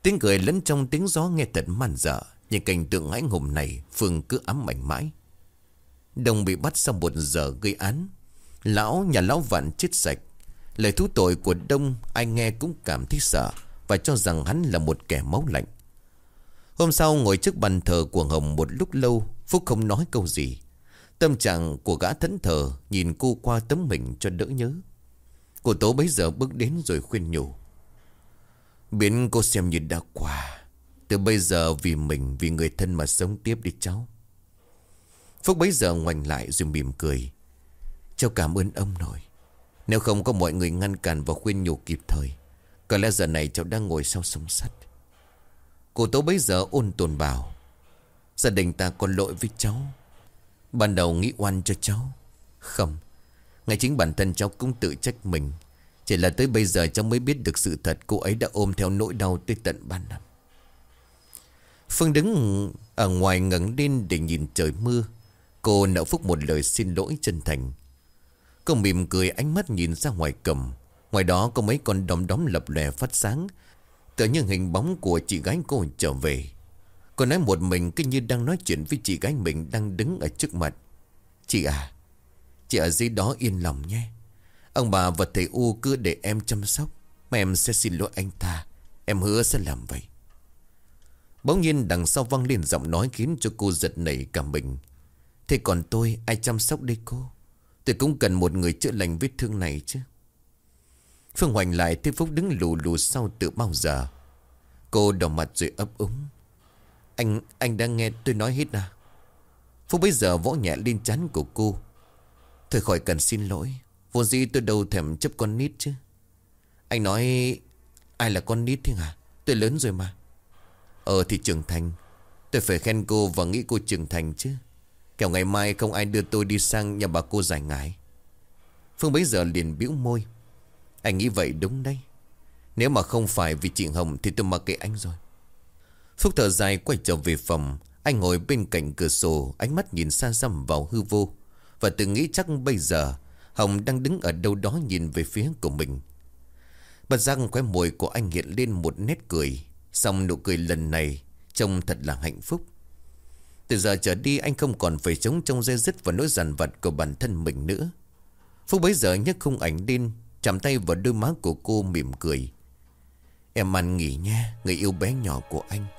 Tiếng cười lẫn trong tiếng gió nghe thật man dở Nhìn cảnh tượng ánh hùng này Phương cứ ám ảnh mãi. Đồng bị bắt sau một giờ gây án, Lão, nhà lão vạn chết sạch. Lời thú tội của Đông, Ai nghe cũng cảm thấy sợ Và cho rằng hắn là một kẻ máu lạnh. Hôm sau ngồi trước bàn thờ của Hồng một lúc lâu, Phúc không nói câu gì. Tâm trạng của gã thẫn thờ Nhìn cô qua tấm mình cho đỡ nhớ. Cô Tố bấy giờ bước đến rồi khuyên nhủ. Biến cô xem như đã qua. Từ bây giờ vì mình, Vì người thân mà sống tiếp đi cháu. Phúc bấy giờ ngoảnh lại rồi mỉm cười. Cháu cảm ơn ông nội. Nếu không có mọi người ngăn cản và khuyên nhủ kịp thời, Có lẽ giờ này cháu đang ngồi sau sông sắt. Cô Tố bấy giờ ôn tồn bảo. Gia đình ta còn lỗi với cháu. Ban đầu nghĩ oan cho cháu. Không, ngay chính bản thân cháu cũng tự trách mình. Chỉ là tới bây giờ cháu mới biết được sự thật, Cô ấy đã ôm theo nỗi đau tới tận ban năm Phương đứng ở ngoài ngẩng lên để nhìn trời mưa. Cô nợ phúc một lời xin lỗi chân thành. Cô mỉm cười ánh mắt nhìn ra ngoài cầm. Ngoài đó có mấy con đom đóm lập lè phát sáng. Tự như hình bóng của chị gái cô trở về. Cô nói một mình cứ như đang nói chuyện với chị gái mình đang đứng ở trước mặt. Chị à Chị ở dưới đó yên lòng nhé. Ông bà và thầy U cứ để em chăm sóc, Mà em sẽ xin lỗi anh ta. Em hứa sẽ làm vậy. Bỗng nhiên đằng sau văng lên giọng nói khiến cho cô giật nảy cả mình. Thế còn tôi, ai chăm sóc đây cô? Tôi cũng cần một người chữa lành vết thương này chứ. Phương Hoành lại thấy Phúc đứng lù lù sau từ bao giờ. Cô đỏ mặt rồi ấp úng. Anh, anh đang nghe tôi nói hết à? Phúc bây giờ vỗ nhẹ lên chán của cô. Thôi khỏi cần xin lỗi. Vô gì tôi đâu thèm chấp con nít chứ. Anh nói Ai là con nít thế hả? Tôi lớn rồi mà. Ờ thì trưởng thành. Tôi phải khen cô và nghĩ cô trưởng thành chứ. Kẻo ngày mai không ai đưa tôi đi sang nhà bà cô giải ngại Phương bấy giờ liền bĩu môi. Anh nghĩ vậy đúng đấy. Nếu mà không phải vì chị Hồng Thì tôi mặc kệ anh rồi. Phúc thở dài, quay trở về phòng. Anh ngồi bên cạnh cửa sổ, Ánh mắt nhìn xa xăm vào hư vô. Và tự nghĩ chắc bây giờ, Hồng đang đứng ở đâu đó nhìn về phía của mình. Bật răng khóe môi của anh hiện lên một nét cười. Xong nụ cười lần này, Trông thật là hạnh phúc. Từ giờ trở đi, anh không còn phải chống trong dây dứt Và nỗi giàn vật của bản thân mình nữa. Phúc bấy giờ nhấc khung ảnh lên, Chạm tay vào đôi má của cô mỉm cười. Em ăn nghỉ nha Người yêu bé nhỏ của anh.